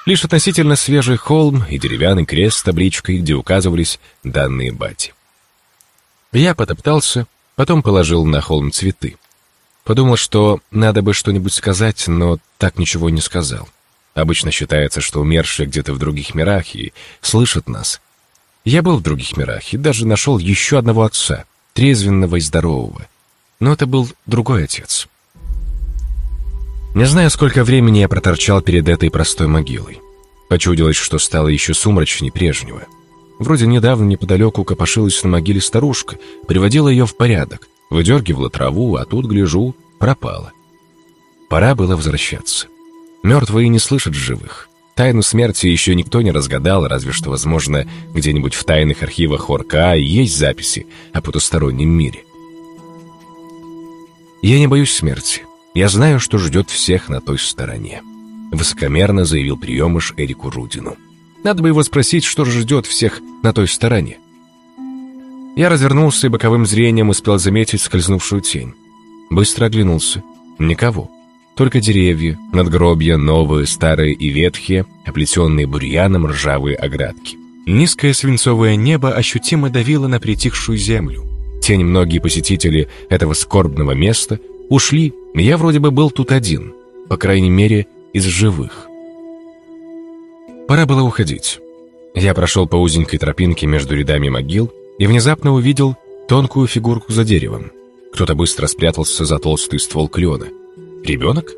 Лишь относительно свежий холм и деревянный крест с табличкой, где указывались данные бати. Я потоптался, потом положил на холм цветы. Подумал, что надо бы что-нибудь сказать, но так ничего не сказал. Обычно считается, что умершие где-то в других мирах и слышат нас. Я был в других мирах и даже нашел еще одного отца, трезвенного и здорового. Но это был другой отец. Не знаю, сколько времени я проторчал перед этой простой могилой. Почудилось, что стало еще сумрачнее прежнего. Вроде недавно неподалеку копошилась на могиле старушка, приводила ее в порядок, выдергивала траву, а тут, гляжу, пропала. Пора было возвращаться. Мертвые не слышат живых. Тайну смерти еще никто не разгадал, разве что, возможно, где-нибудь в тайных архивах ОРК есть записи о потустороннем мире. «Я не боюсь смерти. Я знаю, что ждет всех на той стороне», — высокомерно заявил приемыш Эрику Рудину. «Надо бы его спросить, что ждет всех на той стороне». Я развернулся и боковым зрением успел заметить скользнувшую тень. Быстро оглянулся. Никого. Только деревья, надгробья, новые, старые и ветхие, оплетенные бурьяном ржавые оградки. Низкое свинцовое небо ощутимо давило на притихшую землю. Те немногие посетители этого скорбного места ушли, я вроде бы был тут один, по крайней мере, из живых. Пора было уходить. Я прошел по узенькой тропинке между рядами могил и внезапно увидел тонкую фигурку за деревом. Кто-то быстро спрятался за толстый ствол клена. «Ребенок?»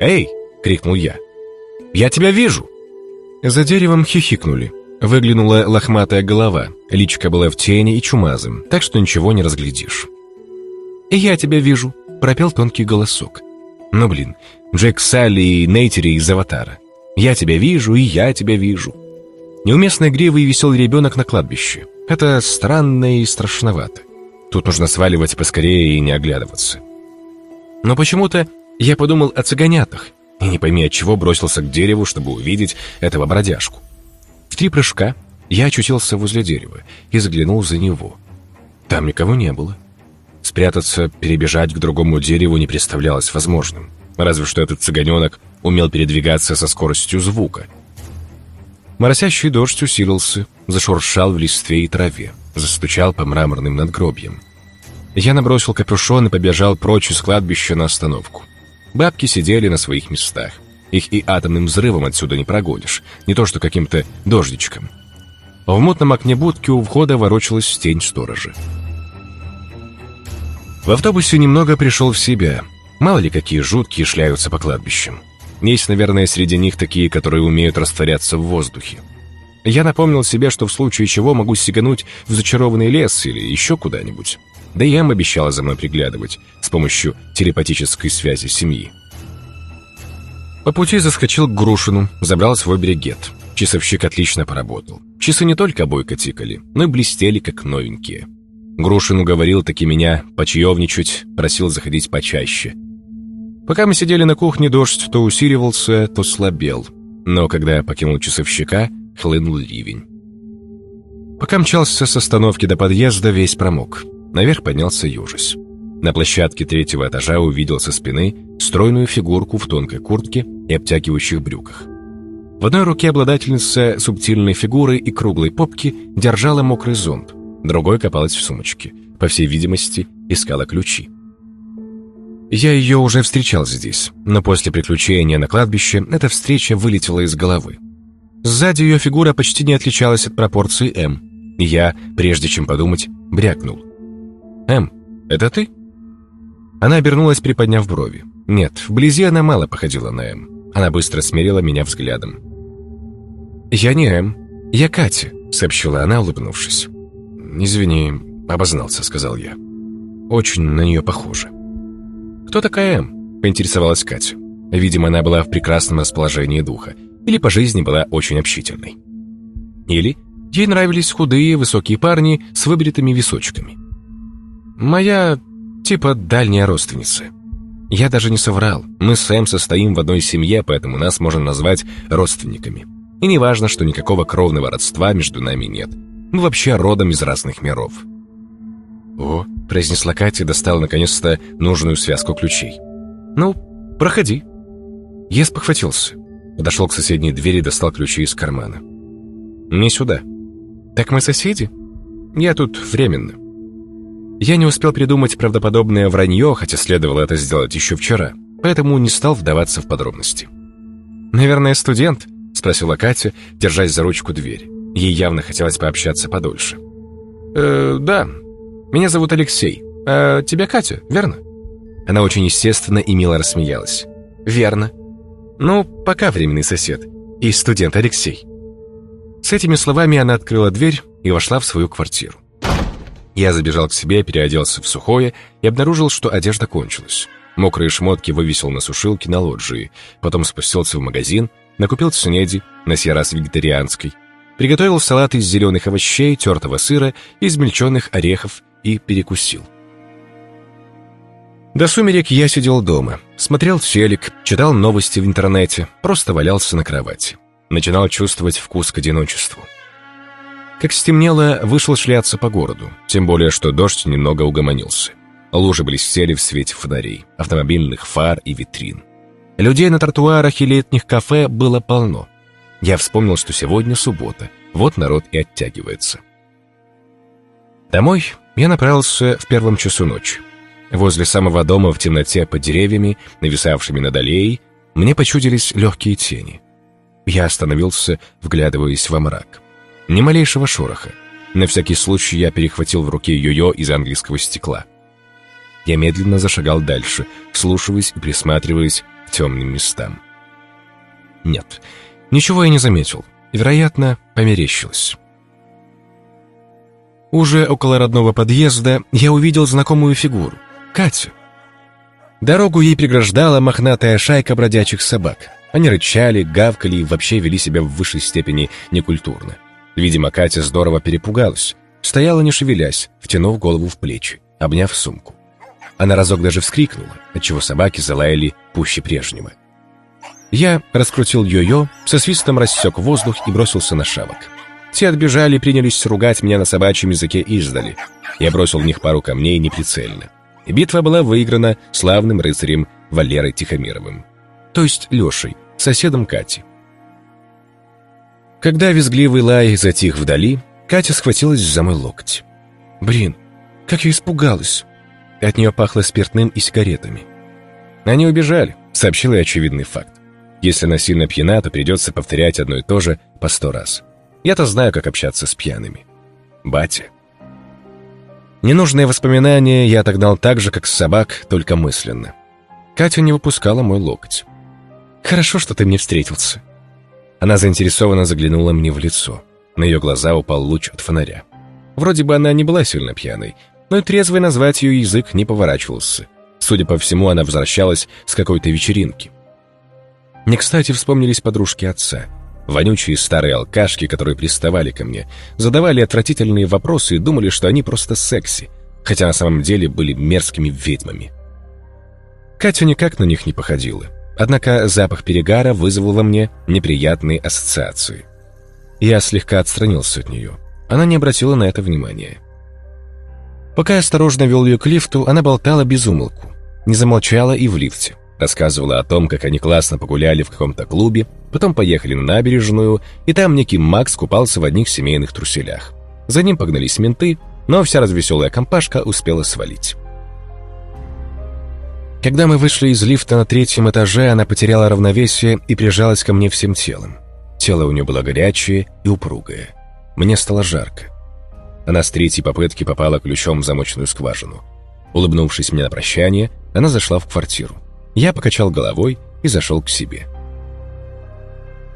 «Эй!» — крикнул я. «Я тебя вижу!» За деревом хихикнули. Выглянула лохматая голова, личка была в тени и чумазым, так что ничего не разглядишь. «Я тебя вижу», — пропел тонкий голосок. «Ну блин, Джек Салли и Нейтери из «Аватара». «Я тебя вижу, и я тебя вижу». Неуместный гривый и веселый ребенок на кладбище. Это странно и страшновато. Тут нужно сваливать поскорее и не оглядываться. Но почему-то я подумал о цыганятах и не пойми от чего бросился к дереву, чтобы увидеть этого бродяжку. В три прыжка я очутился возле дерева и заглянул за него. Там никого не было. Спрятаться, перебежать к другому дереву не представлялось возможным. Разве что этот цыганенок умел передвигаться со скоростью звука. Моросящий дождь усилился, зашуршал в листве и траве, застучал по мраморным надгробьям. Я набросил капюшон и побежал прочь из кладбища на остановку. Бабки сидели на своих местах. Их и атомным взрывом отсюда не прогонишь, не то что каким-то дождичком. В мутном окне будки у входа ворочалась тень сторожа. В автобусе немного пришел в себя. Мало ли какие жуткие шляются по кладбищам. Есть, наверное, среди них такие, которые умеют растворяться в воздухе. Я напомнил себе, что в случае чего могу сигануть в зачарованный лес или еще куда-нибудь. Да и Эм обещала за мной приглядывать с помощью телепатической связи семьи. По пути заскочил к Грушину, забрал свой бригет. Часовщик отлично поработал. Часы не только бойко тикали, но и блестели, как новенькие. Грушин уговорил таки меня почаевничать, просил заходить почаще. Пока мы сидели на кухне, дождь то усиливался, то слабел. Но когда я покинул часовщика, хлынул ливень. Пока мчался с остановки до подъезда, весь промок. Наверх поднялся южись. На площадке третьего этажа увидел со спины стройную фигурку в тонкой куртке и обтягивающих брюках. В одной руке обладательница субтильной фигуры и круглой попки держала мокрый зонт, другой копалась в сумочке. По всей видимости, искала ключи. Я ее уже встречал здесь, но после приключения на кладбище эта встреча вылетела из головы. Сзади ее фигура почти не отличалась от пропорции М. Я, прежде чем подумать, брякнул. «М, это ты?» Она обернулась, приподняв брови. Нет, вблизи она мало походила на М. Она быстро смирила меня взглядом. «Я не М, я Катя», — сообщила она, улыбнувшись. «Извини, обознался», — сказал я. «Очень на нее похоже». «Кто такая М?» — поинтересовалась Катя. Видимо, она была в прекрасном расположении духа или по жизни была очень общительной. Или ей нравились худые, высокие парни с выбритыми височками. Моя, типа, дальняя родственница. Я даже не соврал. Мы с Сэм состоим в одной семье, поэтому нас можно назвать родственниками. И не важно, что никакого кровного родства между нами нет. Мы вообще родом из разных миров. «О», — произнесла Катя и достала наконец-то нужную связку ключей. «Ну, проходи». Я спохватился. Подошел к соседней двери и достал ключи из кармана. «Не сюда». «Так мы соседи?» «Я тут временно». Я не успел придумать правдоподобное вранье, хотя следовало это сделать еще вчера, поэтому не стал вдаваться в подробности. «Наверное, студент?» — спросила Катя, держась за ручку двери. Ей явно хотелось пообщаться подольше. «Э, да. Меня зовут Алексей. А тебя Катя, верно?» Она очень естественно и мило рассмеялась. «Верно. «Ну, пока, временный сосед. И студент Алексей». С этими словами она открыла дверь и вошла в свою квартиру. Я забежал к себе, переоделся в сухое и обнаружил, что одежда кончилась. Мокрые шмотки вывесил на сушилке на лоджии, потом спустился в магазин, накупил снеди, на сей раз вегетарианской, приготовил салат из зеленых овощей, тертого сыра, измельченных орехов и перекусил. До сумерек я сидел дома, смотрел телек, читал новости в интернете, просто валялся на кровати. Начинал чувствовать вкус к одиночеству. Как стемнело, вышел шляться по городу, тем более, что дождь немного угомонился. Лужи блестели в свете фонарей, автомобильных фар и витрин. Людей на тротуарах и летних кафе было полно. Я вспомнил, что сегодня суббота, вот народ и оттягивается. Домой я направился в первом часу ночи. Возле самого дома в темноте под деревьями, нависавшими над аллеей, мне почудились легкие тени. Я остановился, вглядываясь во мрак. Ни малейшего шороха. На всякий случай я перехватил в руке йо-йо из английского стекла. Я медленно зашагал дальше, вслушиваясь и присматриваясь к темным местам. Нет, ничего я не заметил. Вероятно, померещилось. Уже около родного подъезда я увидел знакомую фигуру. Катю. Дорогу ей преграждала мохнатая шайка бродячих собак. Они рычали, гавкали и вообще вели себя в высшей степени некультурно. Видимо, Катя здорово перепугалась. Стояла не шевелясь, втянув голову в плечи, обняв сумку. Она разок даже вскрикнула, отчего собаки залаяли пуще прежнего. Я раскрутил йо-йо, со свистом рассек воздух и бросился на шавок. Те отбежали и принялись ругать меня на собачьем языке издали. Я бросил в них пару камней неприцельно битва была выиграна славным рыцарем Валерой Тихомировым, то есть Лешей, соседом Кати. Когда визгливый лай затих вдали, Катя схватилась за мой локоть. Блин, как я испугалась. От нее пахло спиртным и сигаретами. Они убежали, сообщил я очевидный факт. Если она сильно пьяна, то придется повторять одно и то же по сто раз. Я-то знаю, как общаться с пьяными. Батя. Ненужные воспоминания я отогнал так же, как собак, только мысленно. Катя не выпускала мой локоть. «Хорошо, что ты мне встретился». Она заинтересованно заглянула мне в лицо. На ее глаза упал луч от фонаря. Вроде бы она не была сильно пьяной, но и трезвой назвать ее язык не поворачивался. Судя по всему, она возвращалась с какой-то вечеринки. Не кстати вспомнились подружки отца. Вонючие старые алкашки, которые приставали ко мне, задавали отвратительные вопросы и думали, что они просто секси, хотя на самом деле были мерзкими ведьмами. Катя никак на них не походила. Однако запах перегара вызвал мне неприятные ассоциации. Я слегка отстранился от нее. Она не обратила на это внимания. Пока я осторожно вел ее к лифту, она болтала без умолку. Не замолчала и в лифте. Рассказывала о том, как они классно погуляли в каком-то клубе, потом поехали на набережную, и там некий Макс купался в одних семейных труселях. За ним погнались менты, но вся развеселая компашка успела свалить. Когда мы вышли из лифта на третьем этаже, она потеряла равновесие и прижалась ко мне всем телом. Тело у нее было горячее и упругое. Мне стало жарко. Она с третьей попытки попала ключом в замочную скважину. Улыбнувшись мне на прощание, она зашла в квартиру. Я покачал головой и зашел к себе.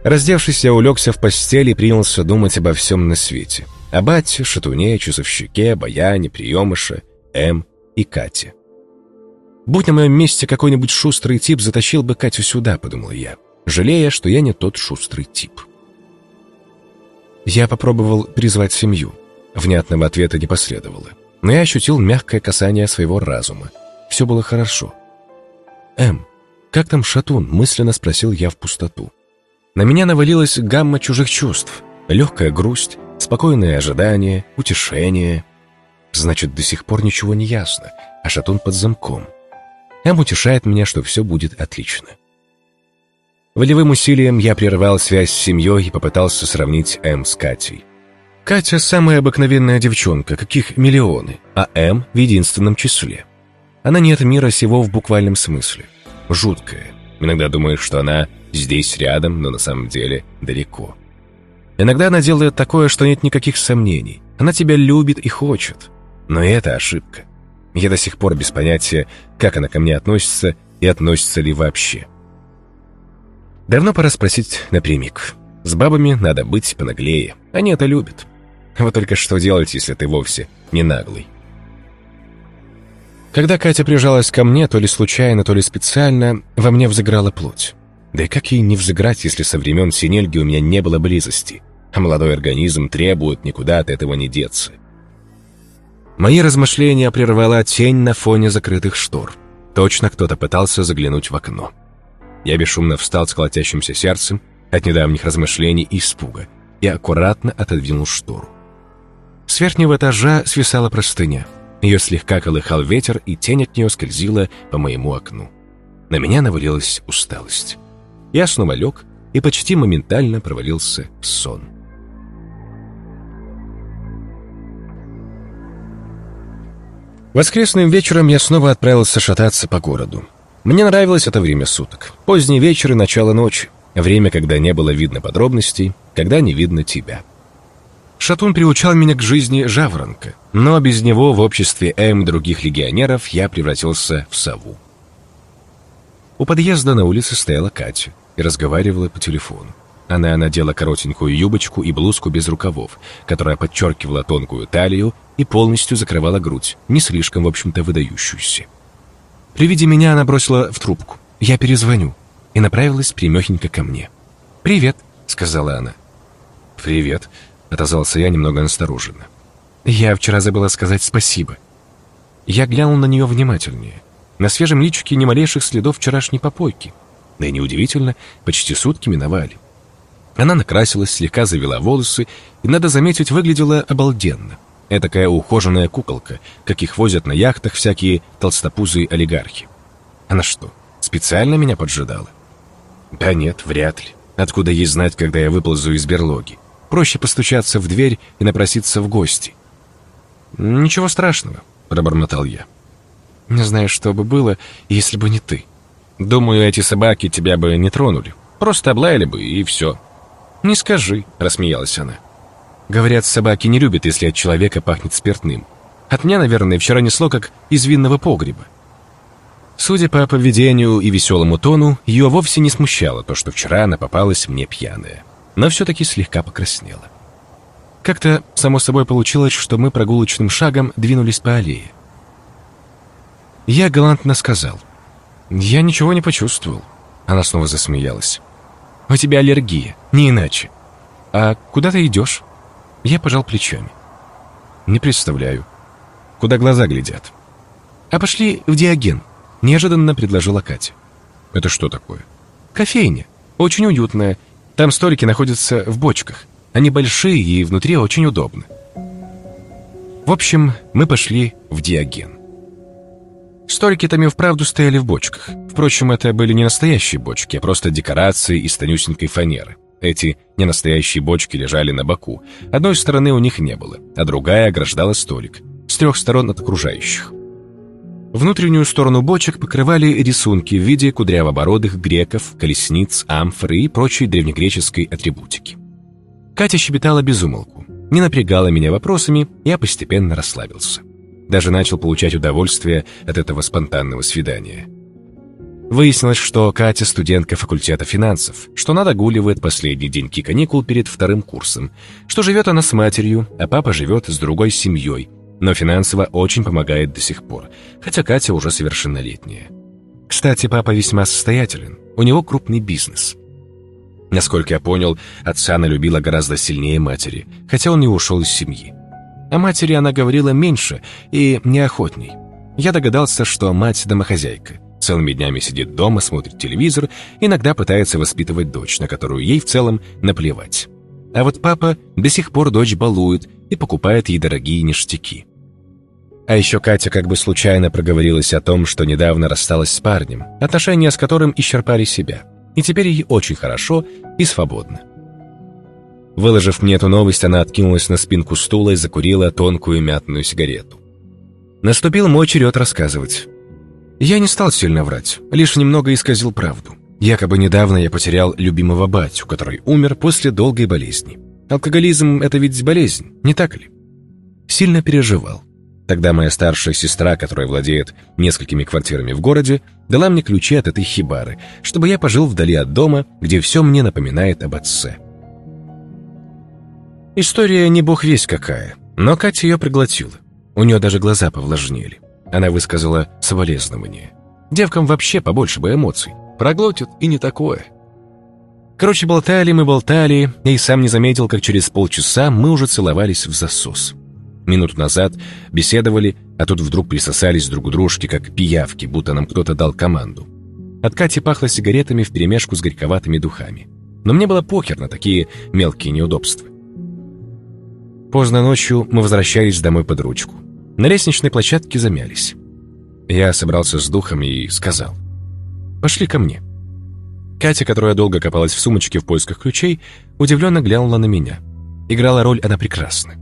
Раздевшись, я улегся в постель и принялся думать обо всем на свете. О бате, шатуне, часовщике, баяне, приемыше, М и Кате. Будь на моем месте какой-нибудь шустрый тип, затащил бы Катю сюда, подумал я, жалея, что я не тот шустрый тип. Я попробовал призвать семью. Внятного ответа не последовало. Но я ощутил мягкое касание своего разума. Все было хорошо. «Эм, как там шатун?» — мысленно спросил я в пустоту. На меня навалилась гамма чужих чувств. Легкая грусть, спокойное ожидание, утешение. Значит, до сих пор ничего не ясно, а шатун под замком. Эм утешает меня, что все будет отлично. Волевым усилием я прервал связь с семьей и попытался сравнить Эм с Катей. Катя самая обыкновенная девчонка, каких миллионы, а Эм в единственном числе. Она нет мира сего в буквальном смысле. Жуткая. Иногда думаешь, что она здесь рядом, но на самом деле далеко. Иногда она делает такое, что нет никаких сомнений. Она тебя любит и хочет. Но это ошибка. Я до сих пор без понятия, как она ко мне относится и относится ли вообще. Давно пора спросить напрямик. С бабами надо быть понаглее. Они это любят. Вот только что делать, если ты вовсе не наглый? Когда Катя прижалась ко мне, то ли случайно, то ли специально, во мне взыграла плоть. Да и как ей не взыграть, если со времен Синельги у меня не было близости, а молодой организм требует, никуда от этого не деться. Мои размышления прервала тень на фоне закрытых штор. Точно кто-то пытался заглянуть в окно. Я бесшумно встал с колотящимся сердцем от недавних размышлений и испуга и аккуратно отодвинул штору. С верхнего этажа свисала простыня — ее слегка колыхал ветер, и тень от нее скользила по моему окну. На меня навалилась усталость. Я снова лег и почти моментально провалился в сон. Воскресным вечером я снова отправился шататься по городу. Мне нравилось это время суток. Поздний вечер и начало ночи. Время, когда не было видно подробностей, когда не видно тебя. Шатун приучал меня к жизни жаворонка, но без него в обществе М других легионеров я превратился в сову. У подъезда на улице стояла Катя и разговаривала по телефону. Она надела коротенькую юбочку и блузку без рукавов, которая подчеркивала тонкую талию и полностью закрывала грудь, не слишком, в общем-то, выдающуюся. При виде меня она бросила в трубку. «Я перезвоню», и направилась примехенько ко мне. «Привет», — сказала она. «Привет», отозвался я немного настороженно. Я вчера забыла сказать спасибо. Я глянул на нее внимательнее. На свежем личике ни малейших следов вчерашней попойки. Да и неудивительно, почти сутки миновали. Она накрасилась, слегка завела волосы и, надо заметить, выглядела обалденно. Этакая ухоженная куколка, каких возят на яхтах всякие толстопузые олигархи. Она что, специально меня поджидала? Да нет, вряд ли. Откуда ей знать, когда я выползу из берлоги? Проще постучаться в дверь и напроситься в гости. «Ничего страшного», — пробормотал я. «Не знаю, что бы было, если бы не ты. Думаю, эти собаки тебя бы не тронули. Просто облаяли бы, и все». «Не скажи», — рассмеялась она. «Говорят, собаки не любят, если от человека пахнет спиртным. От меня, наверное, вчера несло, как из винного погреба. Судя по поведению и веселому тону, ее вовсе не смущало то, что вчера она попалась мне пьяная, но все-таки слегка покраснела. Как-то само собой получилось, что мы прогулочным шагом двинулись по аллее. Я галантно сказал. «Я ничего не почувствовал». Она снова засмеялась. «У тебя аллергия, не иначе». «А куда ты идешь?» Я пожал плечами. «Не представляю. Куда глаза глядят?» «А пошли в Диоген», — неожиданно предложила Катя. «Это что такое?» «Кофейня. Очень уютная. Там столики находятся в бочках. Они большие и внутри очень удобно». В общем, мы пошли в Диоген. Столики там и вправду стояли в бочках. Впрочем, это были не настоящие бочки, а просто декорации из тонюсенькой фанеры. Эти ненастоящие бочки лежали на боку. Одной стороны у них не было, а другая ограждала столик. С трех сторон от окружающих. Внутреннюю сторону бочек покрывали рисунки в виде кудрявобородых греков, колесниц, амфоры и прочей древнегреческой атрибутики. Катя щебетала безумолку, не напрягала меня вопросами, я постепенно расслабился. Даже начал получать удовольствие от этого спонтанного свидания. Выяснилось, что Катя студентка факультета финансов, что она догуливает последние деньки каникул перед вторым курсом, что живет она с матерью, а папа живет с другой семьей, но финансово очень помогает до сих пор, хотя Катя уже совершеннолетняя. Кстати, папа весьма состоятелен, у него крупный бизнес. Насколько я понял, отца она любила гораздо сильнее матери, хотя он не ушел из семьи. О матери она говорила меньше и неохотней. Я догадался, что мать домохозяйка. Целыми днями сидит дома, смотрит телевизор, иногда пытается воспитывать дочь, на которую ей в целом наплевать. А вот папа до сих пор дочь балует и покупает ей дорогие ништяки. А еще Катя как бы случайно проговорилась о том, что недавно рассталась с парнем, отношения с которым исчерпали себя. И теперь ей очень хорошо и свободно. Выложив мне эту новость, она откинулась на спинку стула и закурила тонкую мятную сигарету. Наступил мой черед рассказывать. Я не стал сильно врать, лишь немного исказил правду. Якобы недавно я потерял любимого батю, который умер после долгой болезни. Алкоголизм — это ведь болезнь, не так ли? Сильно переживал. Тогда моя старшая сестра, которая владеет несколькими квартирами в городе, дала мне ключи от этой хибары, чтобы я пожил вдали от дома, где все мне напоминает об отце. История не бог весь какая, но Катя ее проглотила. У нее даже глаза повлажнели. Она высказала соболезнование. Девкам вообще побольше бы эмоций. Проглотят и не такое. Короче, болтали мы, болтали, и сам не заметил, как через полчаса мы уже целовались в засос. Минуту назад беседовали, а тут вдруг присосались друг к дружке, как пиявки, будто нам кто-то дал команду. От Кати пахло сигаретами вперемешку с горьковатыми духами. Но мне было похер на такие мелкие неудобства. Поздно ночью мы возвращались домой под ручку. На лестничной площадке замялись. Я собрался с духом и сказал. «Пошли ко мне». Катя, которая долго копалась в сумочке в поисках ключей, удивленно глянула на меня. Играла роль она прекрасно.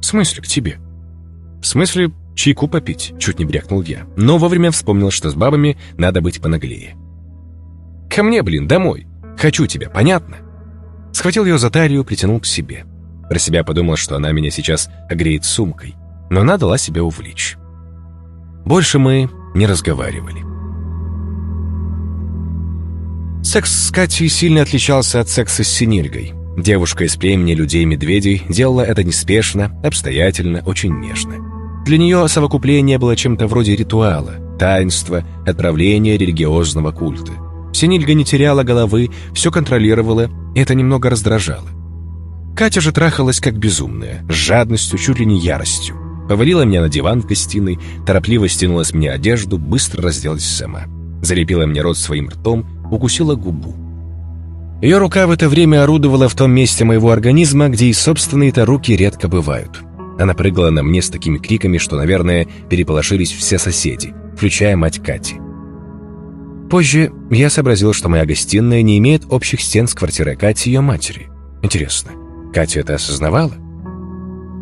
«В смысле к тебе?» «В смысле чайку попить?» — чуть не брякнул я. Но вовремя вспомнил, что с бабами надо быть понаглее. «Ко мне, блин, домой! Хочу тебя, понятно?» Схватил ее за талию, притянул к себе. Про себя подумал, что она меня сейчас огреет сумкой, но она дала себя увлечь. Больше мы не разговаривали. Секс с Катей сильно отличался от секса с Синильгой. Девушка из племени людей-медведей делала это неспешно, обстоятельно, очень нежно. Для нее совокупление было чем-то вроде ритуала, таинства, отправления религиозного культа. Синильга не теряла головы, все контролировала, и это немного раздражало. Катя же трахалась как безумная, с жадностью, чуть ли не яростью. Повалила меня на диван в гостиной, торопливо стянула с меня одежду, быстро разделась сама. Залепила мне рот своим ртом, укусила губу. Ее рука в это время орудовала в том месте моего организма, где и собственные-то руки редко бывают. Она прыгала на мне с такими криками, что, наверное, переполошились все соседи, включая мать Кати. Позже я сообразил, что моя гостиная не имеет общих стен с квартирой Кати и ее матери. Интересно, Катя это осознавала?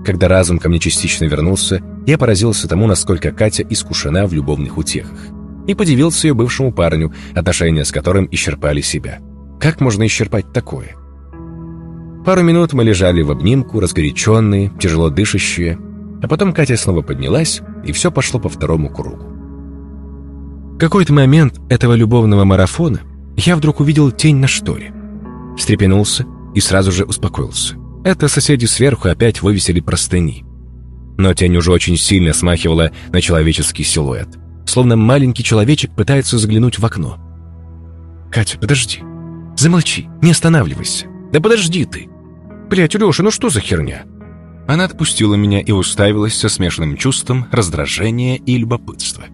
Когда разум ко мне частично вернулся, я поразился тому, насколько Катя искушена в любовных утехах. И подивился ее бывшему парню, отношения с которым исчерпали себя. Как можно исчерпать такое? Пару минут мы лежали в обнимку, разгоряченные, тяжело дышащие. А потом Катя снова поднялась, и все пошло по второму кругу. В какой-то момент этого любовного марафона я вдруг увидел тень на шторе. Встрепенулся и сразу же успокоился. Это соседи сверху опять вывесили простыни. Но тень уже очень сильно смахивала на человеческий силуэт. Словно маленький человечек пытается заглянуть в окно. «Катя, подожди. Замолчи, не останавливайся. Да подожди ты. Блядь, Леша, ну что за херня?» Она отпустила меня и уставилась со смешанным чувством раздражения и любопытства.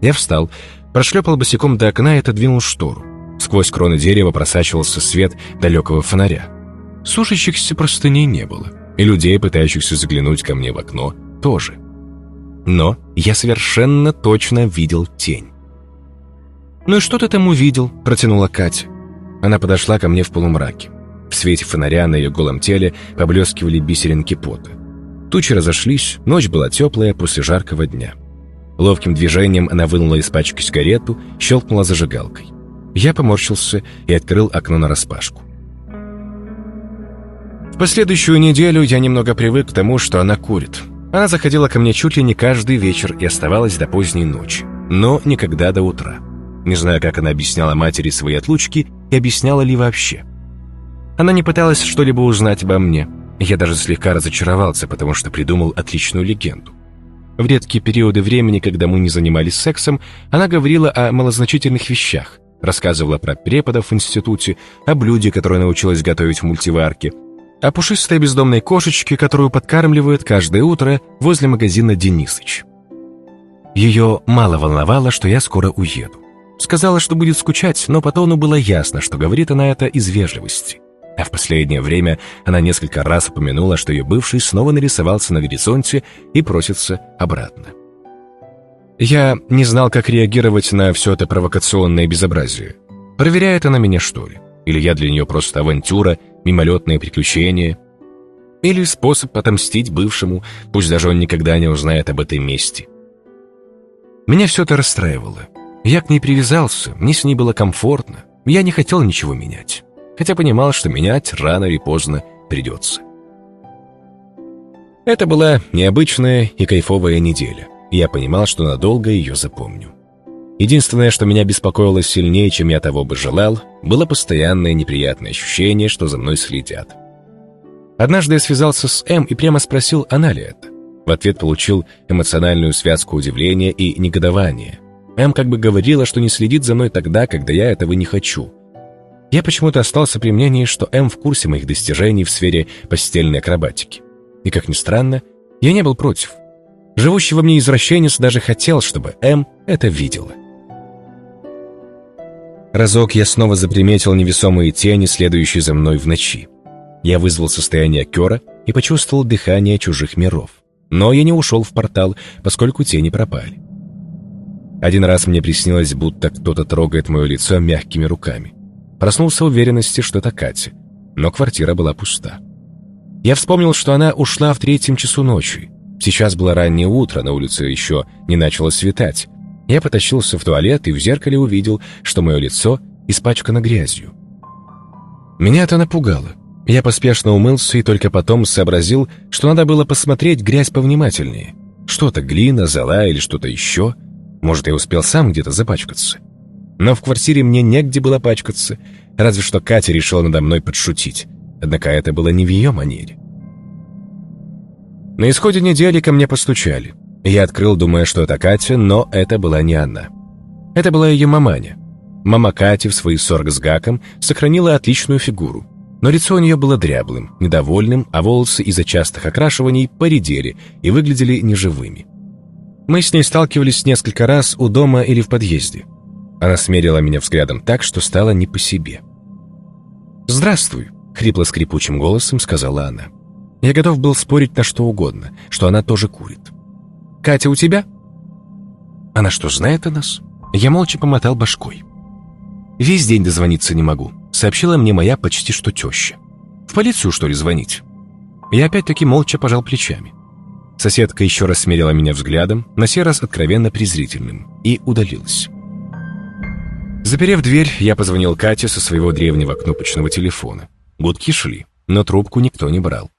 Я встал, прошлепал босиком до окна и отодвинул штору. Сквозь кроны дерева просачивался свет далекого фонаря. Сушащихся простыней не было, и людей, пытающихся заглянуть ко мне в окно, тоже. Но я совершенно точно видел тень. «Ну и что ты там увидел?» – протянула Катя. Она подошла ко мне в полумраке. В свете фонаря на ее голом теле поблескивали бисеринки пота. Тучи разошлись, ночь была теплая после жаркого дня. Ловким движением она вынула из пачки сигарету, щелкнула зажигалкой. Я поморщился и открыл окно нараспашку. В последующую неделю я немного привык к тому, что она курит. Она заходила ко мне чуть ли не каждый вечер и оставалась до поздней ночи, но никогда до утра. Не знаю, как она объясняла матери свои отлучки и объясняла ли вообще. Она не пыталась что-либо узнать обо мне. Я даже слегка разочаровался, потому что придумал отличную легенду. В редкие периоды времени, когда мы не занимались сексом, она говорила о малозначительных вещах, рассказывала про преподов в институте, о блюде, которое научилась готовить в мультиварке, о пушистой бездомной кошечке, которую подкармливают каждое утро возле магазина «Денисыч». Ее мало волновало, что я скоро уеду. Сказала, что будет скучать, но по тону было ясно, что говорит она это из вежливости. А в последнее время она несколько раз упомянула, что ее бывший снова нарисовался на горизонте и просится обратно. Я не знал, как реагировать на все это провокационное безобразие. Проверяет она меня, что ли? Или я для нее просто авантюра, мимолетное приключение? Или способ отомстить бывшему, пусть даже он никогда не узнает об этой мести? Меня все это расстраивало. Я к ней привязался, мне с ней было комфортно, я не хотел ничего менять хотя понимал, что менять рано или поздно придется. Это была необычная и кайфовая неделя, я понимал, что надолго ее запомню. Единственное, что меня беспокоило сильнее, чем я того бы желал, было постоянное неприятное ощущение, что за мной следят. Однажды я связался с М и прямо спросил, она ли это. В ответ получил эмоциональную связку удивления и негодования. М как бы говорила, что не следит за мной тогда, когда я этого не хочу, я почему-то остался при мнении, что М в курсе моих достижений в сфере постельной акробатики. И, как ни странно, я не был против. Живущий во мне извращенец даже хотел, чтобы М это видела. Разок я снова заприметил невесомые тени, следующие за мной в ночи. Я вызвал состояние Кёра и почувствовал дыхание чужих миров. Но я не ушел в портал, поскольку тени пропали. Один раз мне приснилось, будто кто-то трогает мое лицо мягкими руками. Проснулся уверенности, что это Катя, но квартира была пуста. Я вспомнил, что она ушла в третьем часу ночи. Сейчас было раннее утро, на улице еще не начало светать. Я потащился в туалет и в зеркале увидел, что мое лицо испачкано грязью. Меня это напугало. Я поспешно умылся и только потом сообразил, что надо было посмотреть грязь повнимательнее. Что-то глина, зола или что-то еще. Может, я успел сам где-то запачкаться. Но в квартире мне негде было пачкаться, разве что Катя решила надо мной подшутить. Однако это было не в ее манере. На исходе недели ко мне постучали. Я открыл, думая, что это Катя, но это была не она. Это была ее маманя. Мама Кати в свои сорок с гаком сохранила отличную фигуру. Но лицо у нее было дряблым, недовольным, а волосы из-за частых окрашиваний поредели и выглядели неживыми. Мы с ней сталкивались несколько раз у дома или в подъезде. Она смерила меня взглядом так, что стало не по себе. «Здравствуй», — хрипло-скрипучим голосом сказала она. Я готов был спорить на что угодно, что она тоже курит. «Катя у тебя?» «Она что, знает о нас?» Я молча помотал башкой. «Весь день дозвониться не могу», — сообщила мне моя почти что теща. «В полицию, что ли, звонить?» Я опять-таки молча пожал плечами. Соседка еще раз смерила меня взглядом, на сей раз откровенно презрительным, и удалилась. Заперев дверь, я позвонил Кате со своего древнего кнопочного телефона. Гудки шли, но трубку никто не брал.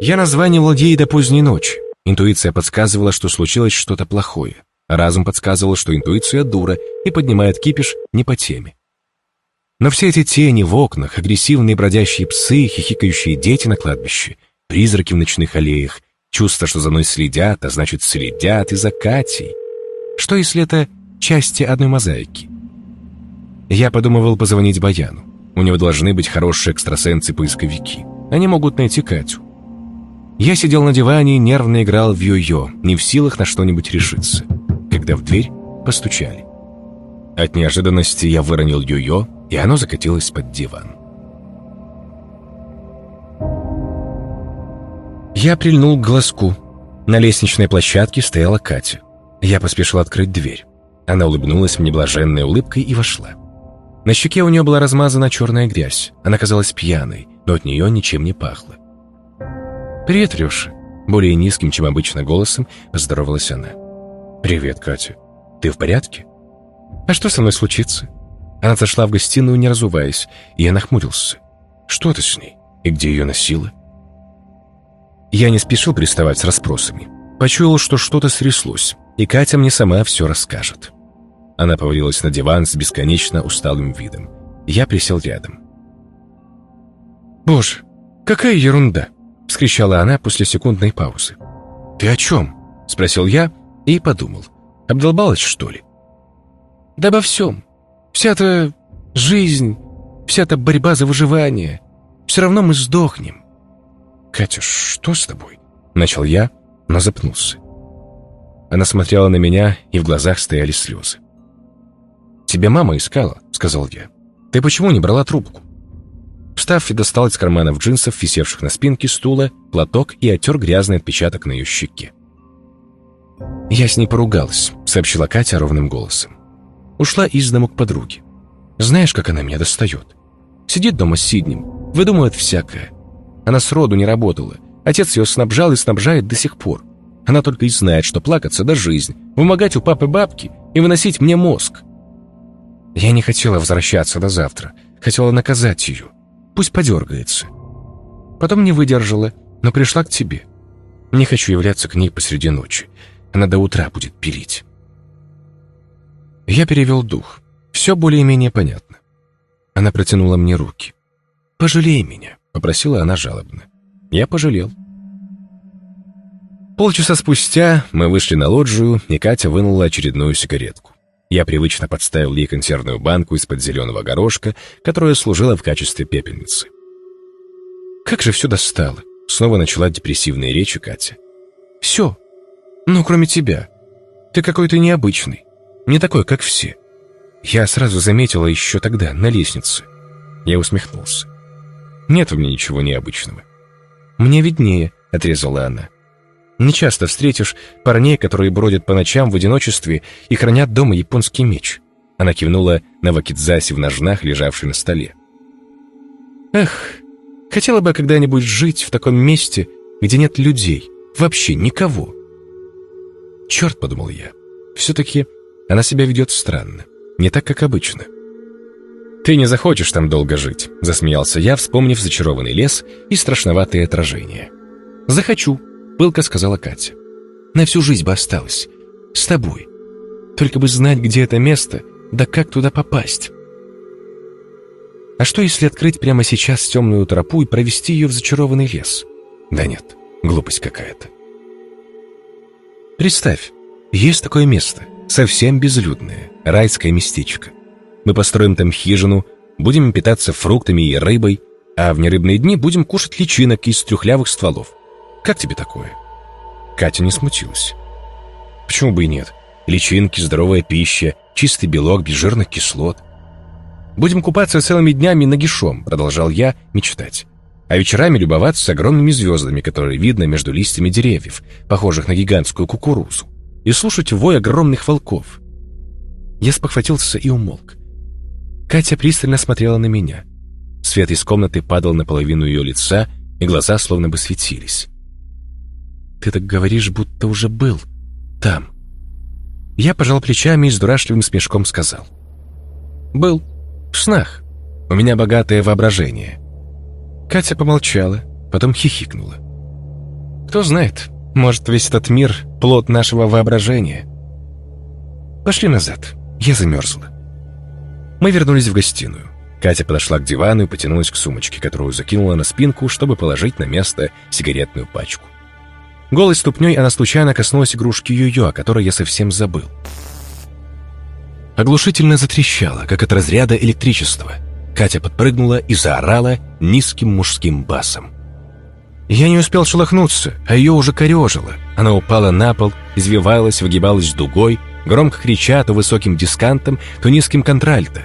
Я названивал ей до поздней ночи, Интуиция подсказывала, что случилось что-то плохое. Разум подсказывал, что интуиция дура и поднимает кипиш не по теме. Но все эти тени в окнах, агрессивные бродящие псы, хихикающие дети на кладбище, призраки в ночных аллеях, чувство, что за мной следят, а значит следят и за Катей. Что если это части одной мозаики? Я подумывал позвонить Баяну. У него должны быть хорошие экстрасенсы-поисковики. Они могут найти Катю. Я сидел на диване и нервно играл в йо-йо, не в силах на что-нибудь решиться, когда в дверь постучали. От неожиданности я выронил йо-йо, и оно закатилось под диван. Я прильнул к глазку. На лестничной площадке стояла Катя. Я поспешил открыть дверь. Она улыбнулась мне блаженной улыбкой и вошла. На щеке у нее была размазана черная грязь. Она казалась пьяной, но от нее ничем не пахло. «Привет, Леша!» Более низким, чем обычно голосом, поздоровалась она. «Привет, Катя. Ты в порядке?» «А что со мной случится?» Она зашла в гостиную, не разуваясь, и я нахмурился. «Что ты с ней? И где ее носила?» Я не спешил приставать с расспросами. Почуял, что что-то стряслось, и Катя мне сама все расскажет. Она повалилась на диван с бесконечно усталым видом. Я присел рядом. «Боже, какая ерунда!» — вскричала она после секундной паузы. «Ты о чем?» — спросил я и подумал. «Обдолбалась, что ли?» «Да обо всем. Вся эта жизнь, вся эта борьба за выживание. Все равно мы сдохнем». «Катя, что с тобой?» — начал я, но запнулся. Она смотрела на меня, и в глазах стояли слезы. «Тебя мама искала», — сказал я. «Ты почему не брала трубку?» Встав, и достал из карманов джинсов, висевших на спинке стула, платок и оттер грязный отпечаток на ее щеке. «Я с ней поругалась», — сообщила Катя ровным голосом. Ушла из дому к подруге. Знаешь, как она меня достает? Сидит дома с Сиднем, выдумывает всякое. Она сроду не работала. Отец ее снабжал и снабжает до сих пор. Она только и знает, что плакаться да жизнь, вымогать у папы бабки и выносить мне мозг. Я не хотела возвращаться до завтра. Хотела наказать ее. Пусть подергается. Потом не выдержала, но пришла к тебе. Не хочу являться к ней посреди ночи. Она до утра будет пилить. Я перевел дух. Все более-менее понятно. Она протянула мне руки. «Пожалей меня», — попросила она жалобно. Я пожалел. Полчаса спустя мы вышли на лоджию, и Катя вынула очередную сигаретку. Я привычно подставил ей консервную банку из-под зеленого горошка, которая служила в качестве пепельницы. «Как же все достало!» — снова начала депрессивные речи Катя. «Все. Ну, кроме тебя. Ты какой-то необычный. Не такой, как все. Я сразу заметила еще тогда, на лестнице». Я усмехнулся. «Нет в мне ничего необычного». «Мне виднее», — отрезала она. Не часто встретишь парней, которые бродят по ночам в одиночестве и хранят дома японский меч. Она кивнула на вакидзаси в ножнах, лежавший на столе. Эх, хотела бы когда-нибудь жить в таком месте, где нет людей, вообще никого. Черт, подумал я, все-таки она себя ведет странно, не так, как обычно. «Ты не захочешь там долго жить», — засмеялся я, вспомнив зачарованный лес и страшноватые отражения. «Захочу», пылко сказала Катя. «На всю жизнь бы осталась. С тобой. Только бы знать, где это место, да как туда попасть». А что, если открыть прямо сейчас темную тропу и провести ее в зачарованный лес? Да нет, глупость какая-то. Представь, есть такое место, совсем безлюдное, райское местечко. Мы построим там хижину, будем питаться фруктами и рыбой, а в нерыбные дни будем кушать личинок из трюхлявых стволов. Как тебе такое?» Катя не смутилась. «Почему бы и нет? Личинки, здоровая пища, чистый белок, без жирных кислот. Будем купаться целыми днями нагишом», — продолжал я мечтать. «А вечерами любоваться огромными звездами, которые видно между листьями деревьев, похожих на гигантскую кукурузу, и слушать вой огромных волков». Я спохватился и умолк. Катя пристально смотрела на меня. Свет из комнаты падал на половину ее лица, и глаза словно бы светились. Ты так говоришь, будто уже был там. Я пожал плечами и с дурашливым смешком сказал. Был. В снах. У меня богатое воображение. Катя помолчала, потом хихикнула. Кто знает, Может, весь этот мир — плод нашего воображения? Пошли назад. Я замерзла. Мы вернулись в гостиную. Катя подошла к дивану и потянулась к сумочке, которую закинула на спинку, чтобы положить на место сигаретную пачку. Голой ступней она случайно коснулась игрушки Йо-Йо, о которой я совсем забыл. Оглушительно затрещала, как от разряда электричества. Катя подпрыгнула и заорала низким мужским басом. Я не успел шелохнуться, а ее уже корежило. Она упала на пол, извивалась, выгибалась дугой, громко крича то высоким дискантом, то низким контральто.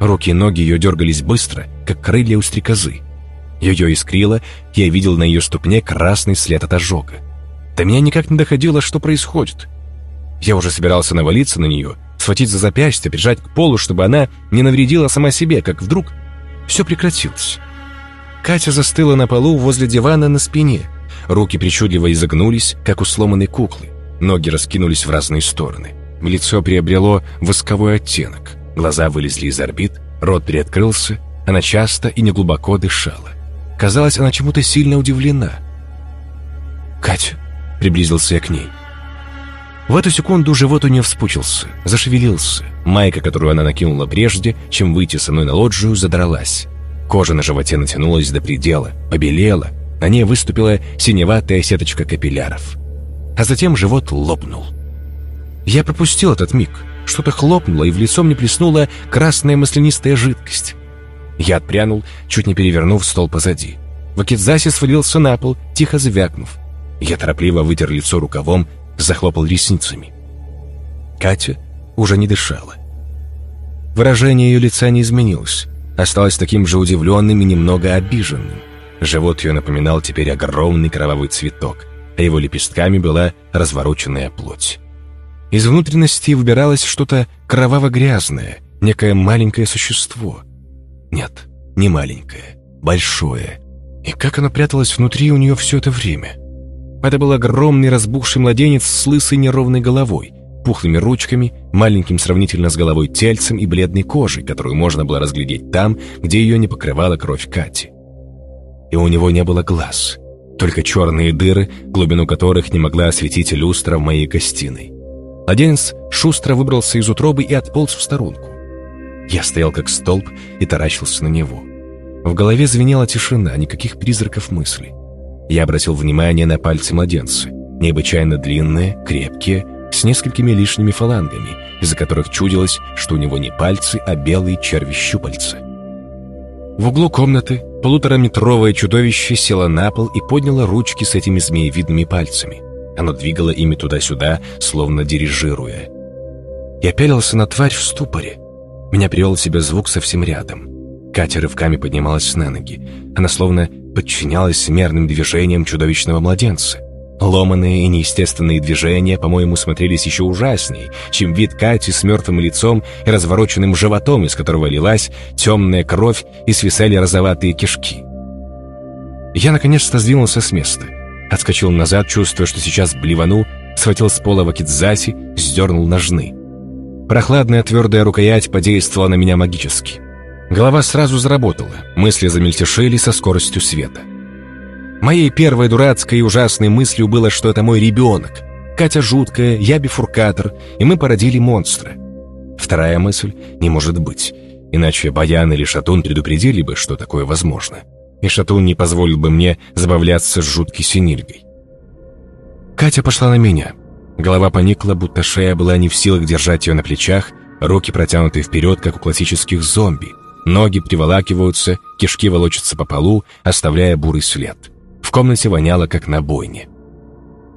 Руки и ноги ее дергались быстро, как крылья у стрекозы. Ее искрило, я видел на ее ступне красный след от ожога. До меня никак не доходило, что происходит. Я уже собирался навалиться на нее, схватить за запястье, прижать к полу, чтобы она не навредила сама себе, как вдруг все прекратилось. Катя застыла на полу возле дивана на спине. Руки причудливо изогнулись, как у сломанной куклы. Ноги раскинулись в разные стороны. Лицо приобрело восковой оттенок. Глаза вылезли из орбит, рот приоткрылся, она часто и неглубоко дышала. Казалось, она чему-то сильно удивлена. «Катя!» — приблизился я к ней. В эту секунду живот у нее вспучился, зашевелился. Майка, которую она накинула прежде, чем выйти со мной на лоджию, задралась. Кожа на животе натянулась до предела, побелела, на ней выступила синеватая сеточка капилляров. А затем живот лопнул. Я пропустил этот миг. Что-то хлопнуло, и в лицо мне плеснула красная маслянистая жидкость. Я отпрянул, чуть не перевернув стол позади. Вакидзаси свалился на пол, тихо звякнув. Я торопливо вытер лицо рукавом, захлопал ресницами. Катя уже не дышала. Выражение ее лица не изменилось. Осталось таким же удивленным и немного обиженным. Живот ее напоминал теперь огромный кровавый цветок, а его лепестками была развороченная плоть. Из внутренности выбиралось что-то кроваво-грязное, некое маленькое существо. Нет, не маленькое, большое. И как оно пряталось внутри у нее все это время? Это был огромный разбухший младенец с лысой неровной головой, пухлыми ручками, маленьким сравнительно с головой тельцем и бледной кожей, которую можно было разглядеть там, где ее не покрывала кровь Кати. И у него не было глаз, только черные дыры, глубину которых не могла осветить люстра в моей гостиной. Младенец шустро выбрался из утробы и отполз в сторонку. Я стоял как столб и таращился на него. В голове звенела тишина, никаких призраков мыслей. Я обратил внимание на пальцы младенца. Необычайно длинные, крепкие, с несколькими лишними фалангами, из-за которых чудилось, что у него не пальцы, а белые черви-щупальца. В углу комнаты полутораметровое чудовище село на пол и подняло ручки с этими змеевидными пальцами. Оно двигало ими туда-сюда, словно дирижируя. Я пялился на тварь в ступоре. Меня привел в себя звук совсем рядом. Катя рывками поднималась на ноги. Она словно подчинялась мерным движениям чудовищного младенца. Ломанные и неестественные движения, по-моему, смотрелись еще ужасней, чем вид Кати с мертвым лицом и развороченным животом, из которого лилась темная кровь и свисали розоватые кишки. Я наконец-то сдвинулся с места. Отскочил назад, чувствуя, что сейчас блевану, схватил с пола вакидзаси, сдернул ножны. Прохладная твердая рукоять подействовала на меня магически. Голова сразу заработала, мысли замельтешили со скоростью света. Моей первой дурацкой и ужасной мыслью было, что это мой ребенок. Катя жуткая, я бифуркатор, и мы породили монстра. Вторая мысль — не может быть. Иначе Баян или Шатун предупредили бы, что такое возможно. И Шатун не позволил бы мне забавляться с жуткой синильгой. Катя пошла на меня. Голова поникла, будто шея была не в силах держать ее на плечах, руки протянуты вперед, как у классических зомби. Ноги приволакиваются, кишки волочатся по полу, оставляя бурый след. В комнате воняло, как на бойне.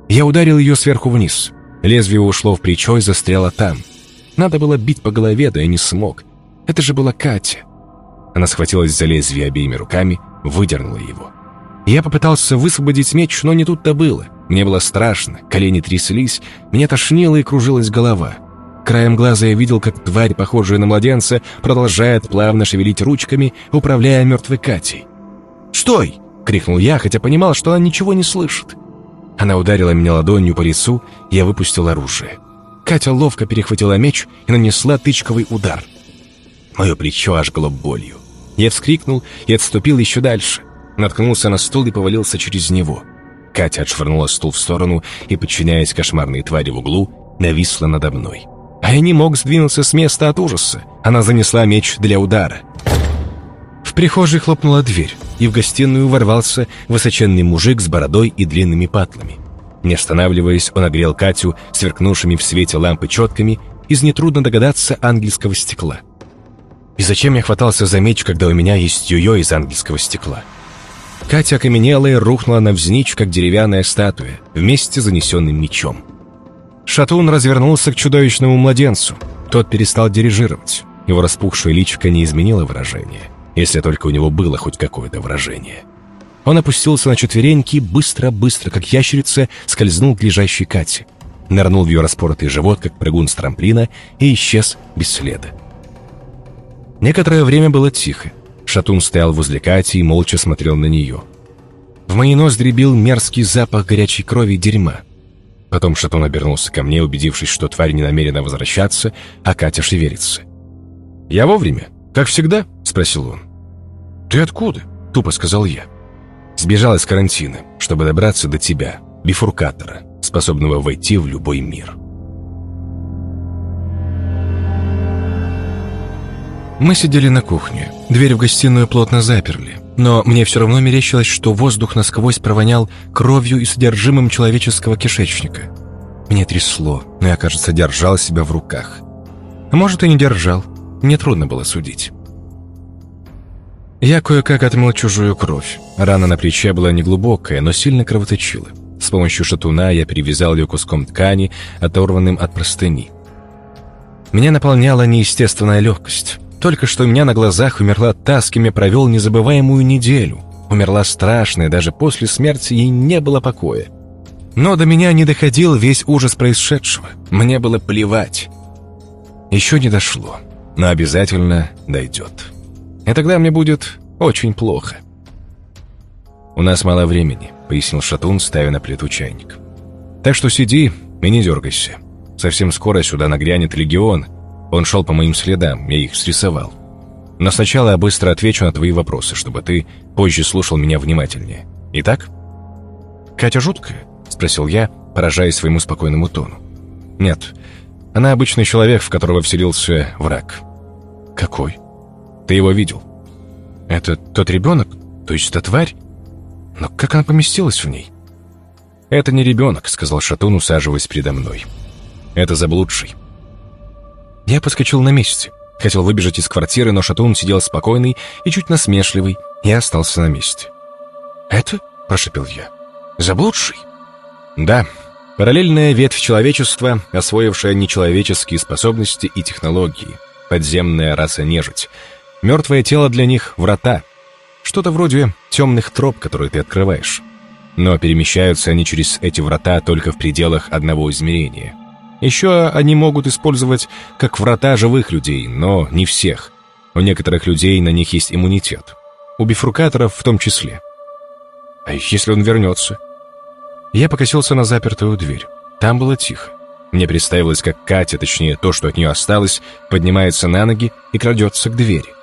Я ударил ее сверху вниз. Лезвие ушло в плечо и застряло там. Надо было бить по голове, да я не смог. Это же была Катя. Она схватилась за лезвие обеими руками, выдернула его. Я попытался высвободить меч, но не тут-то было. Мне было страшно, колени тряслись, мне тошнило и кружилась голова. Краем глаза я видел, как тварь, похожая на младенца, продолжает плавно шевелить ручками, управляя мертвой Катей. «Стой!» — крикнул я, хотя понимал, что она ничего не слышит. Она ударила меня ладонью по лицу, я выпустил оружие. Катя ловко перехватила меч и нанесла тычковый удар. Мое плечо ожгло болью. Я вскрикнул и отступил еще дальше. Наткнулся на стул и повалился через него. Катя отшвырнула стул в сторону и, подчиняясь кошмарной твари в углу, нависла надо мной. А я не мог сдвинуться с места от ужаса. Она занесла меч для удара. В прихожей хлопнула дверь, и в гостиную ворвался высоченный мужик с бородой и длинными патлами. Не останавливаясь, он огрел Катю сверкнувшими в свете лампы четками из нетрудно догадаться ангельского стекла. И зачем я хватался за меч, когда у меня есть йо-йо из ангельского стекла? Катя окаменела и рухнула навзничь, как деревянная статуя, вместе с занесенным мечом. Шатун развернулся к чудовищному младенцу. Тот перестал дирижировать. Его распухшее личико не изменило выражение, если только у него было хоть какое-то выражение. Он опустился на четвереньки быстро-быстро, как ящерица, скользнул к лежащей Кате. Нырнул в ее распоротый живот, как прыгун с трамплина, и исчез без следа. Некоторое время было тихо. Шатун стоял возле Кати и молча смотрел на нее. В мои ноздри бил мерзкий запах горячей крови и дерьма. Потом Шатун обернулся ко мне, убедившись, что тварь не намерена возвращаться, а Катя шевелится. «Я вовремя? Как всегда?» — спросил он. «Ты откуда?» — тупо сказал я. Сбежал из карантина, чтобы добраться до тебя, бифуркатора, способного войти в любой мир. Мы сидели на кухне. Дверь в гостиную плотно заперли. Но мне все равно мерещилось, что воздух насквозь провонял кровью и содержимым человеческого кишечника. Мне трясло, но я, кажется, держал себя в руках. А может, и не держал. Мне трудно было судить. Я кое-как отмыл чужую кровь. Рана на плече была неглубокая, но сильно кровоточила. С помощью шатуна я перевязал ее куском ткани, оторванным от простыни. Меня наполняла неестественная легкость. Только что у меня на глазах умерла та, с кем я провел незабываемую неделю. Умерла страшная, даже после смерти ей не было покоя. Но до меня не доходил весь ужас происшедшего. Мне было плевать. Еще не дошло, но обязательно дойдет. И тогда мне будет очень плохо. «У нас мало времени», — пояснил Шатун, ставя на плиту чайник. «Так что сиди и не дергайся. Совсем скоро сюда нагрянет легион, он шел по моим следам, я их срисовал. Но сначала я быстро отвечу на твои вопросы, чтобы ты позже слушал меня внимательнее. Итак?» «Катя жуткая?» — спросил я, поражаясь своему спокойному тону. «Нет, она обычный человек, в которого вселился враг». «Какой?» «Ты его видел?» «Это тот ребенок? То есть та тварь? Но как она поместилась в ней?» «Это не ребенок», — сказал Шатун, усаживаясь передо мной. «Это заблудший». Я подскочил на месте. Хотел выбежать из квартиры, но Шатун сидел спокойный и чуть насмешливый. Я остался на месте. «Это?» – прошепел я. «Заблудший?» «Да. Параллельная ветвь человечества, освоившая нечеловеческие способности и технологии. Подземная раса нежить. Мертвое тело для них — врата. Что-то вроде темных троп, которые ты открываешь. Но перемещаются они через эти врата только в пределах одного измерения. Еще они могут использовать как врата живых людей, но не всех. У некоторых людей на них есть иммунитет. У бифрукаторов в том числе. А если он вернется? Я покосился на запертую дверь. Там было тихо. Мне представилось, как Катя, точнее то, что от нее осталось, поднимается на ноги и крадется к двери.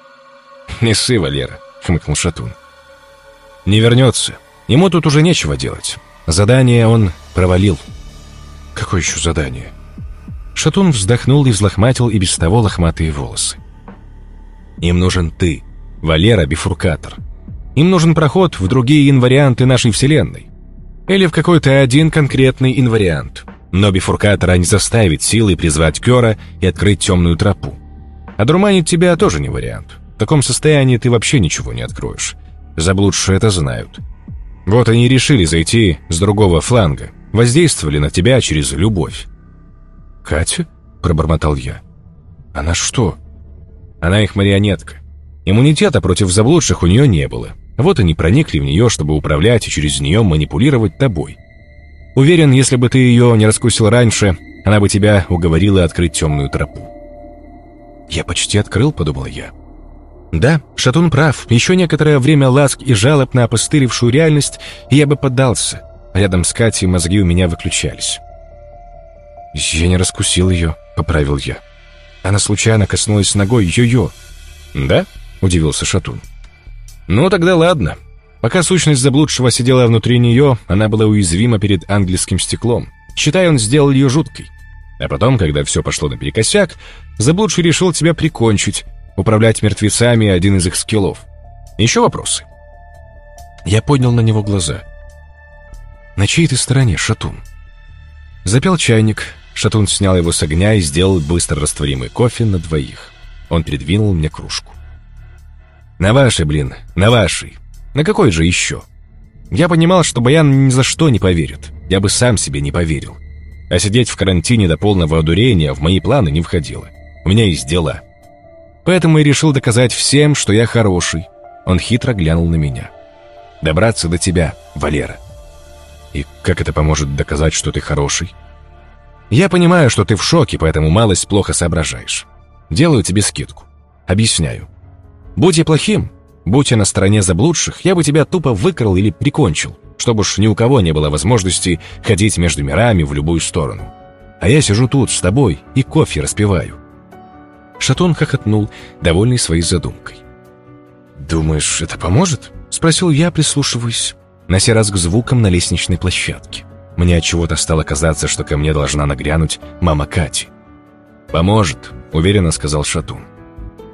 «Не ссы, Валера», — хмыкнул Шатун. «Не вернется. Ему тут уже нечего делать. Задание он провалил». «Какое еще задание?» Шатун вздохнул и взлохматил и без того лохматые волосы. «Им нужен ты, Валера Бифуркатор. Им нужен проход в другие инварианты нашей Вселенной. Или в какой-то один конкретный инвариант. Но Бифуркатора не заставит силой призвать Кера и открыть темную тропу. А дурманить тебя тоже не вариант. В таком состоянии ты вообще ничего не откроешь. Заблудшие это знают. Вот они и решили зайти с другого фланга. Воздействовали на тебя через любовь. «Катя?» — пробормотал я. «Она что?» «Она их марионетка. Иммунитета против заблудших у нее не было. Вот они проникли в нее, чтобы управлять и через нее манипулировать тобой. Уверен, если бы ты ее не раскусил раньше, она бы тебя уговорила открыть темную тропу». «Я почти открыл», — подумал я. Да, Шатун прав. Еще некоторое время ласк и жалоб на опостылевшую реальность, и я бы поддался. Рядом с Катей мозги у меня выключались. «Я не раскусил ее», — поправил я. Она случайно коснулась ногой йо-йо. «Да?» — удивился Шатун. «Ну, тогда ладно. Пока сущность заблудшего сидела внутри нее, она была уязвима перед ангельским стеклом. Считай, он сделал ее жуткой. А потом, когда все пошло наперекосяк, заблудший решил тебя прикончить, управлять мертвецами один из их скиллов. Еще вопросы?» Я поднял на него глаза. «На чьей ты стороне, Шатун?» Запел чайник. Шатун снял его с огня и сделал быстро растворимый кофе на двоих. Он передвинул мне кружку. «На вашей, блин, на вашей. На какой же еще?» Я понимал, что Баян ни за что не поверит. Я бы сам себе не поверил. А сидеть в карантине до полного одурения в мои планы не входило. У меня есть дела. Поэтому я решил доказать всем, что я хороший. Он хитро глянул на меня. «Добраться до тебя, Валера». «И как это поможет доказать, что ты хороший?» «Я понимаю, что ты в шоке, поэтому малость плохо соображаешь. Делаю тебе скидку. Объясняю. Будь я плохим, будь я на стороне заблудших, я бы тебя тупо выкрал или прикончил, чтобы уж ни у кого не было возможности ходить между мирами в любую сторону. А я сижу тут с тобой и кофе распиваю». Шатун хохотнул, довольный своей задумкой. «Думаешь, это поможет?» — спросил я, прислушиваясь. На сей раз к звукам на лестничной площадке. Мне от чего то стало казаться, что ко мне должна нагрянуть мама Кати. «Поможет», — уверенно сказал Шатун.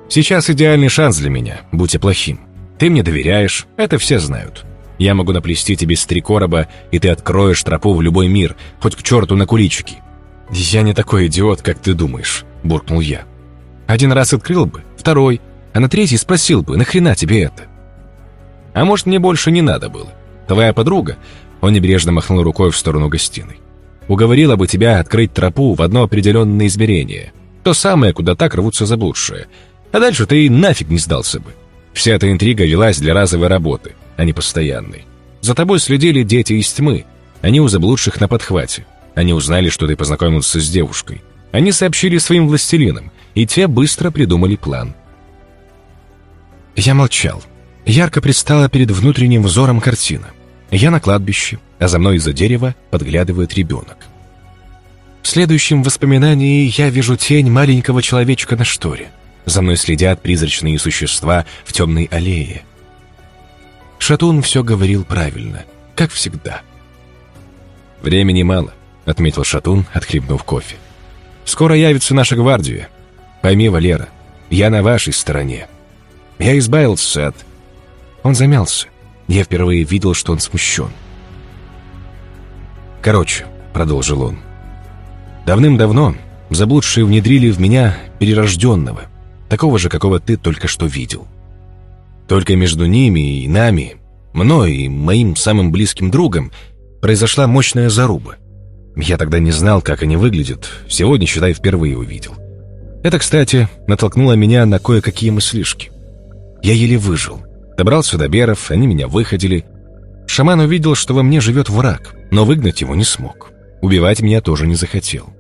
«Сейчас идеальный шанс для меня, будь я плохим. Ты мне доверяешь, это все знают. Я могу наплести тебе с три короба, и ты откроешь тропу в любой мир, хоть к черту на куличики». «Я не такой идиот, как ты думаешь», — буркнул я. «Один раз открыл бы, второй, а на третий спросил бы, нахрена тебе это?» «А может, мне больше не надо было? Твоя подруга...» Он небрежно махнул рукой в сторону гостиной. «Уговорила бы тебя открыть тропу в одно определенное измерение. То самое, куда так рвутся заблудшие. А дальше ты и нафиг не сдался бы. Вся эта интрига велась для разовой работы, а не постоянной. За тобой следили дети из тьмы. Они у заблудших на подхвате. Они узнали, что ты познакомился с девушкой. Они сообщили своим властелинам, и те быстро придумали план. Я молчал. Ярко предстала перед внутренним взором картина. Я на кладбище, а за мной из-за дерева подглядывает ребенок. В следующем воспоминании я вижу тень маленького человечка на шторе. За мной следят призрачные существа в темной аллее. Шатун все говорил правильно, как всегда. «Времени мало», — отметил Шатун, отхлебнув кофе. «Скоро явится наша гвардия. Пойми, Валера, я на вашей стороне. Я избавился от...» Он замялся. Я впервые видел, что он смущен. «Короче», — продолжил он, — «давным-давно заблудшие внедрили в меня перерожденного, такого же, какого ты только что видел. Только между ними и нами, мной и моим самым близким другом, произошла мощная заруба. Я тогда не знал, как они выглядят, сегодня, считай, впервые увидел. Это, кстати, натолкнуло меня на кое-какие мыслишки. Я еле выжил. Добрался до Беров, они меня выходили. Шаман увидел, что во мне живет враг, но выгнать его не смог. Убивать меня тоже не захотел.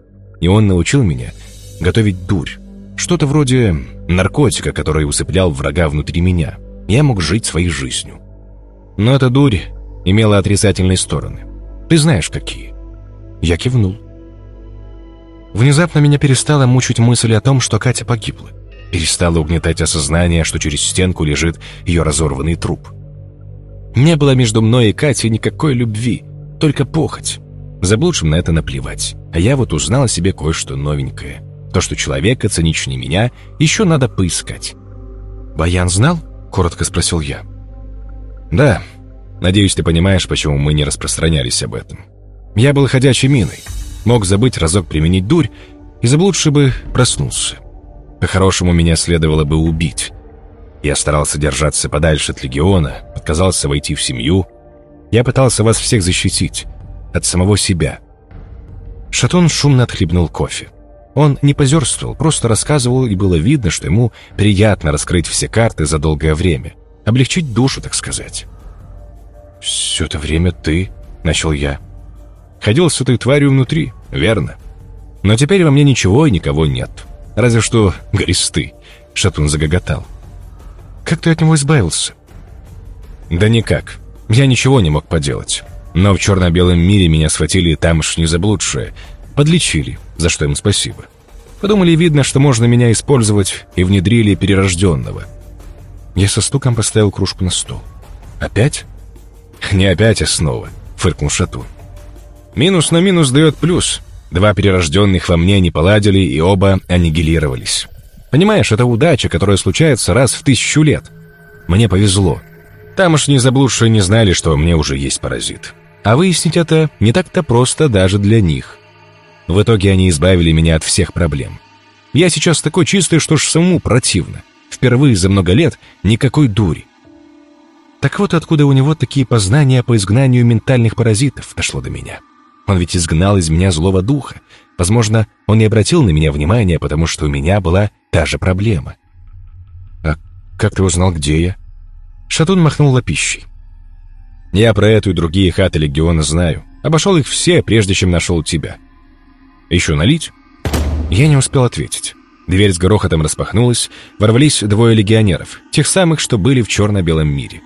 И он научил меня готовить дурь. Что-то вроде наркотика, который усыплял врага внутри меня. Я мог жить своей жизнью. Но эта дурь имела отрицательные стороны. Ты знаешь, какие. Я кивнул. Внезапно меня перестала мучить мысль о том, что Катя погибла. Перестало угнетать осознание, что через стенку лежит ее разорванный труп. Не было между мной и Катей никакой любви, только похоть. Заблудшим на это наплевать. А я вот узнал о себе кое-что новенькое. То, что человека циничнее меня, еще надо поискать. «Баян знал?» — коротко спросил я. «Да. Надеюсь, ты понимаешь, почему мы не распространялись об этом. Я был ходячей миной. Мог забыть разок применить дурь, и заблудший бы проснулся. По-хорошему, меня следовало бы убить. Я старался держаться подальше от легиона, отказался войти в семью. Я пытался вас всех защитить. От самого себя. Шатон шумно отхлебнул кофе. Он не позерствовал, просто рассказывал, и было видно, что ему приятно раскрыть все карты за долгое время. Облегчить душу, так сказать. «Все это время ты...» — начал я. «Ходил с этой тварью внутри, верно. Но теперь во мне ничего и никого нет. Разве что гористы. Шатун загоготал. Как ты от него избавился? Да никак. Я ничего не мог поделать. Но в черно-белом мире меня схватили тамошние заблудшие. Подлечили, за что им спасибо. Подумали, видно, что можно меня использовать, и внедрили перерожденного. Я со стуком поставил кружку на стол. «Опять?» не опять основа», — фыркнул Шатун. «Минус на минус дает плюс. Два перерожденных во мне не поладили, и оба аннигилировались. Понимаешь, это удача, которая случается раз в тысячу лет. Мне повезло. Тамошние заблудшие не знали, что мне уже есть паразит. А выяснить это не так-то просто даже для них. В итоге они избавили меня от всех проблем. Я сейчас такой чистый, что ж самому противно. Впервые за много лет никакой дури. Так вот откуда у него такие познания по изгнанию ментальных паразитов дошло до меня. Он ведь изгнал из меня злого духа. Возможно, он не обратил на меня внимания, потому что у меня была та же проблема. «А как ты узнал, где я?» Шатун махнул лапищей. «Я про эту и другие хаты Легиона знаю. Обошел их все, прежде чем нашел тебя. Еще налить?» Я не успел ответить. Дверь с грохотом распахнулась, ворвались двое легионеров, тех самых, что были в черно-белом мире.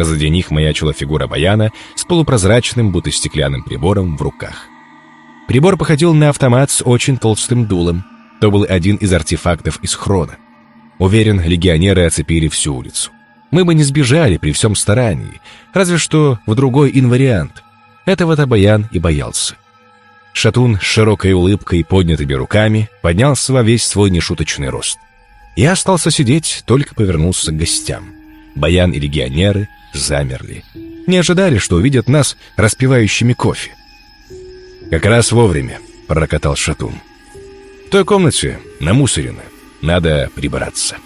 Позади них маячила фигура Баяна с полупрозрачным, будто стеклянным прибором в руках. Прибор походил на автомат с очень толстым дулом. То был один из артефактов из хрона. Уверен, легионеры оцепили всю улицу. Мы бы не сбежали при всем старании, разве что в другой инвариант. Этого-то Баян и боялся. Шатун с широкой улыбкой и поднятыми руками поднялся во весь свой нешуточный рост. Я остался сидеть, только повернулся к гостям. Баян и легионеры замерли. Не ожидали, что увидят нас распивающими кофе. «Как раз вовремя», — пророкотал Шатун. «В той комнате намусорено. Надо прибраться».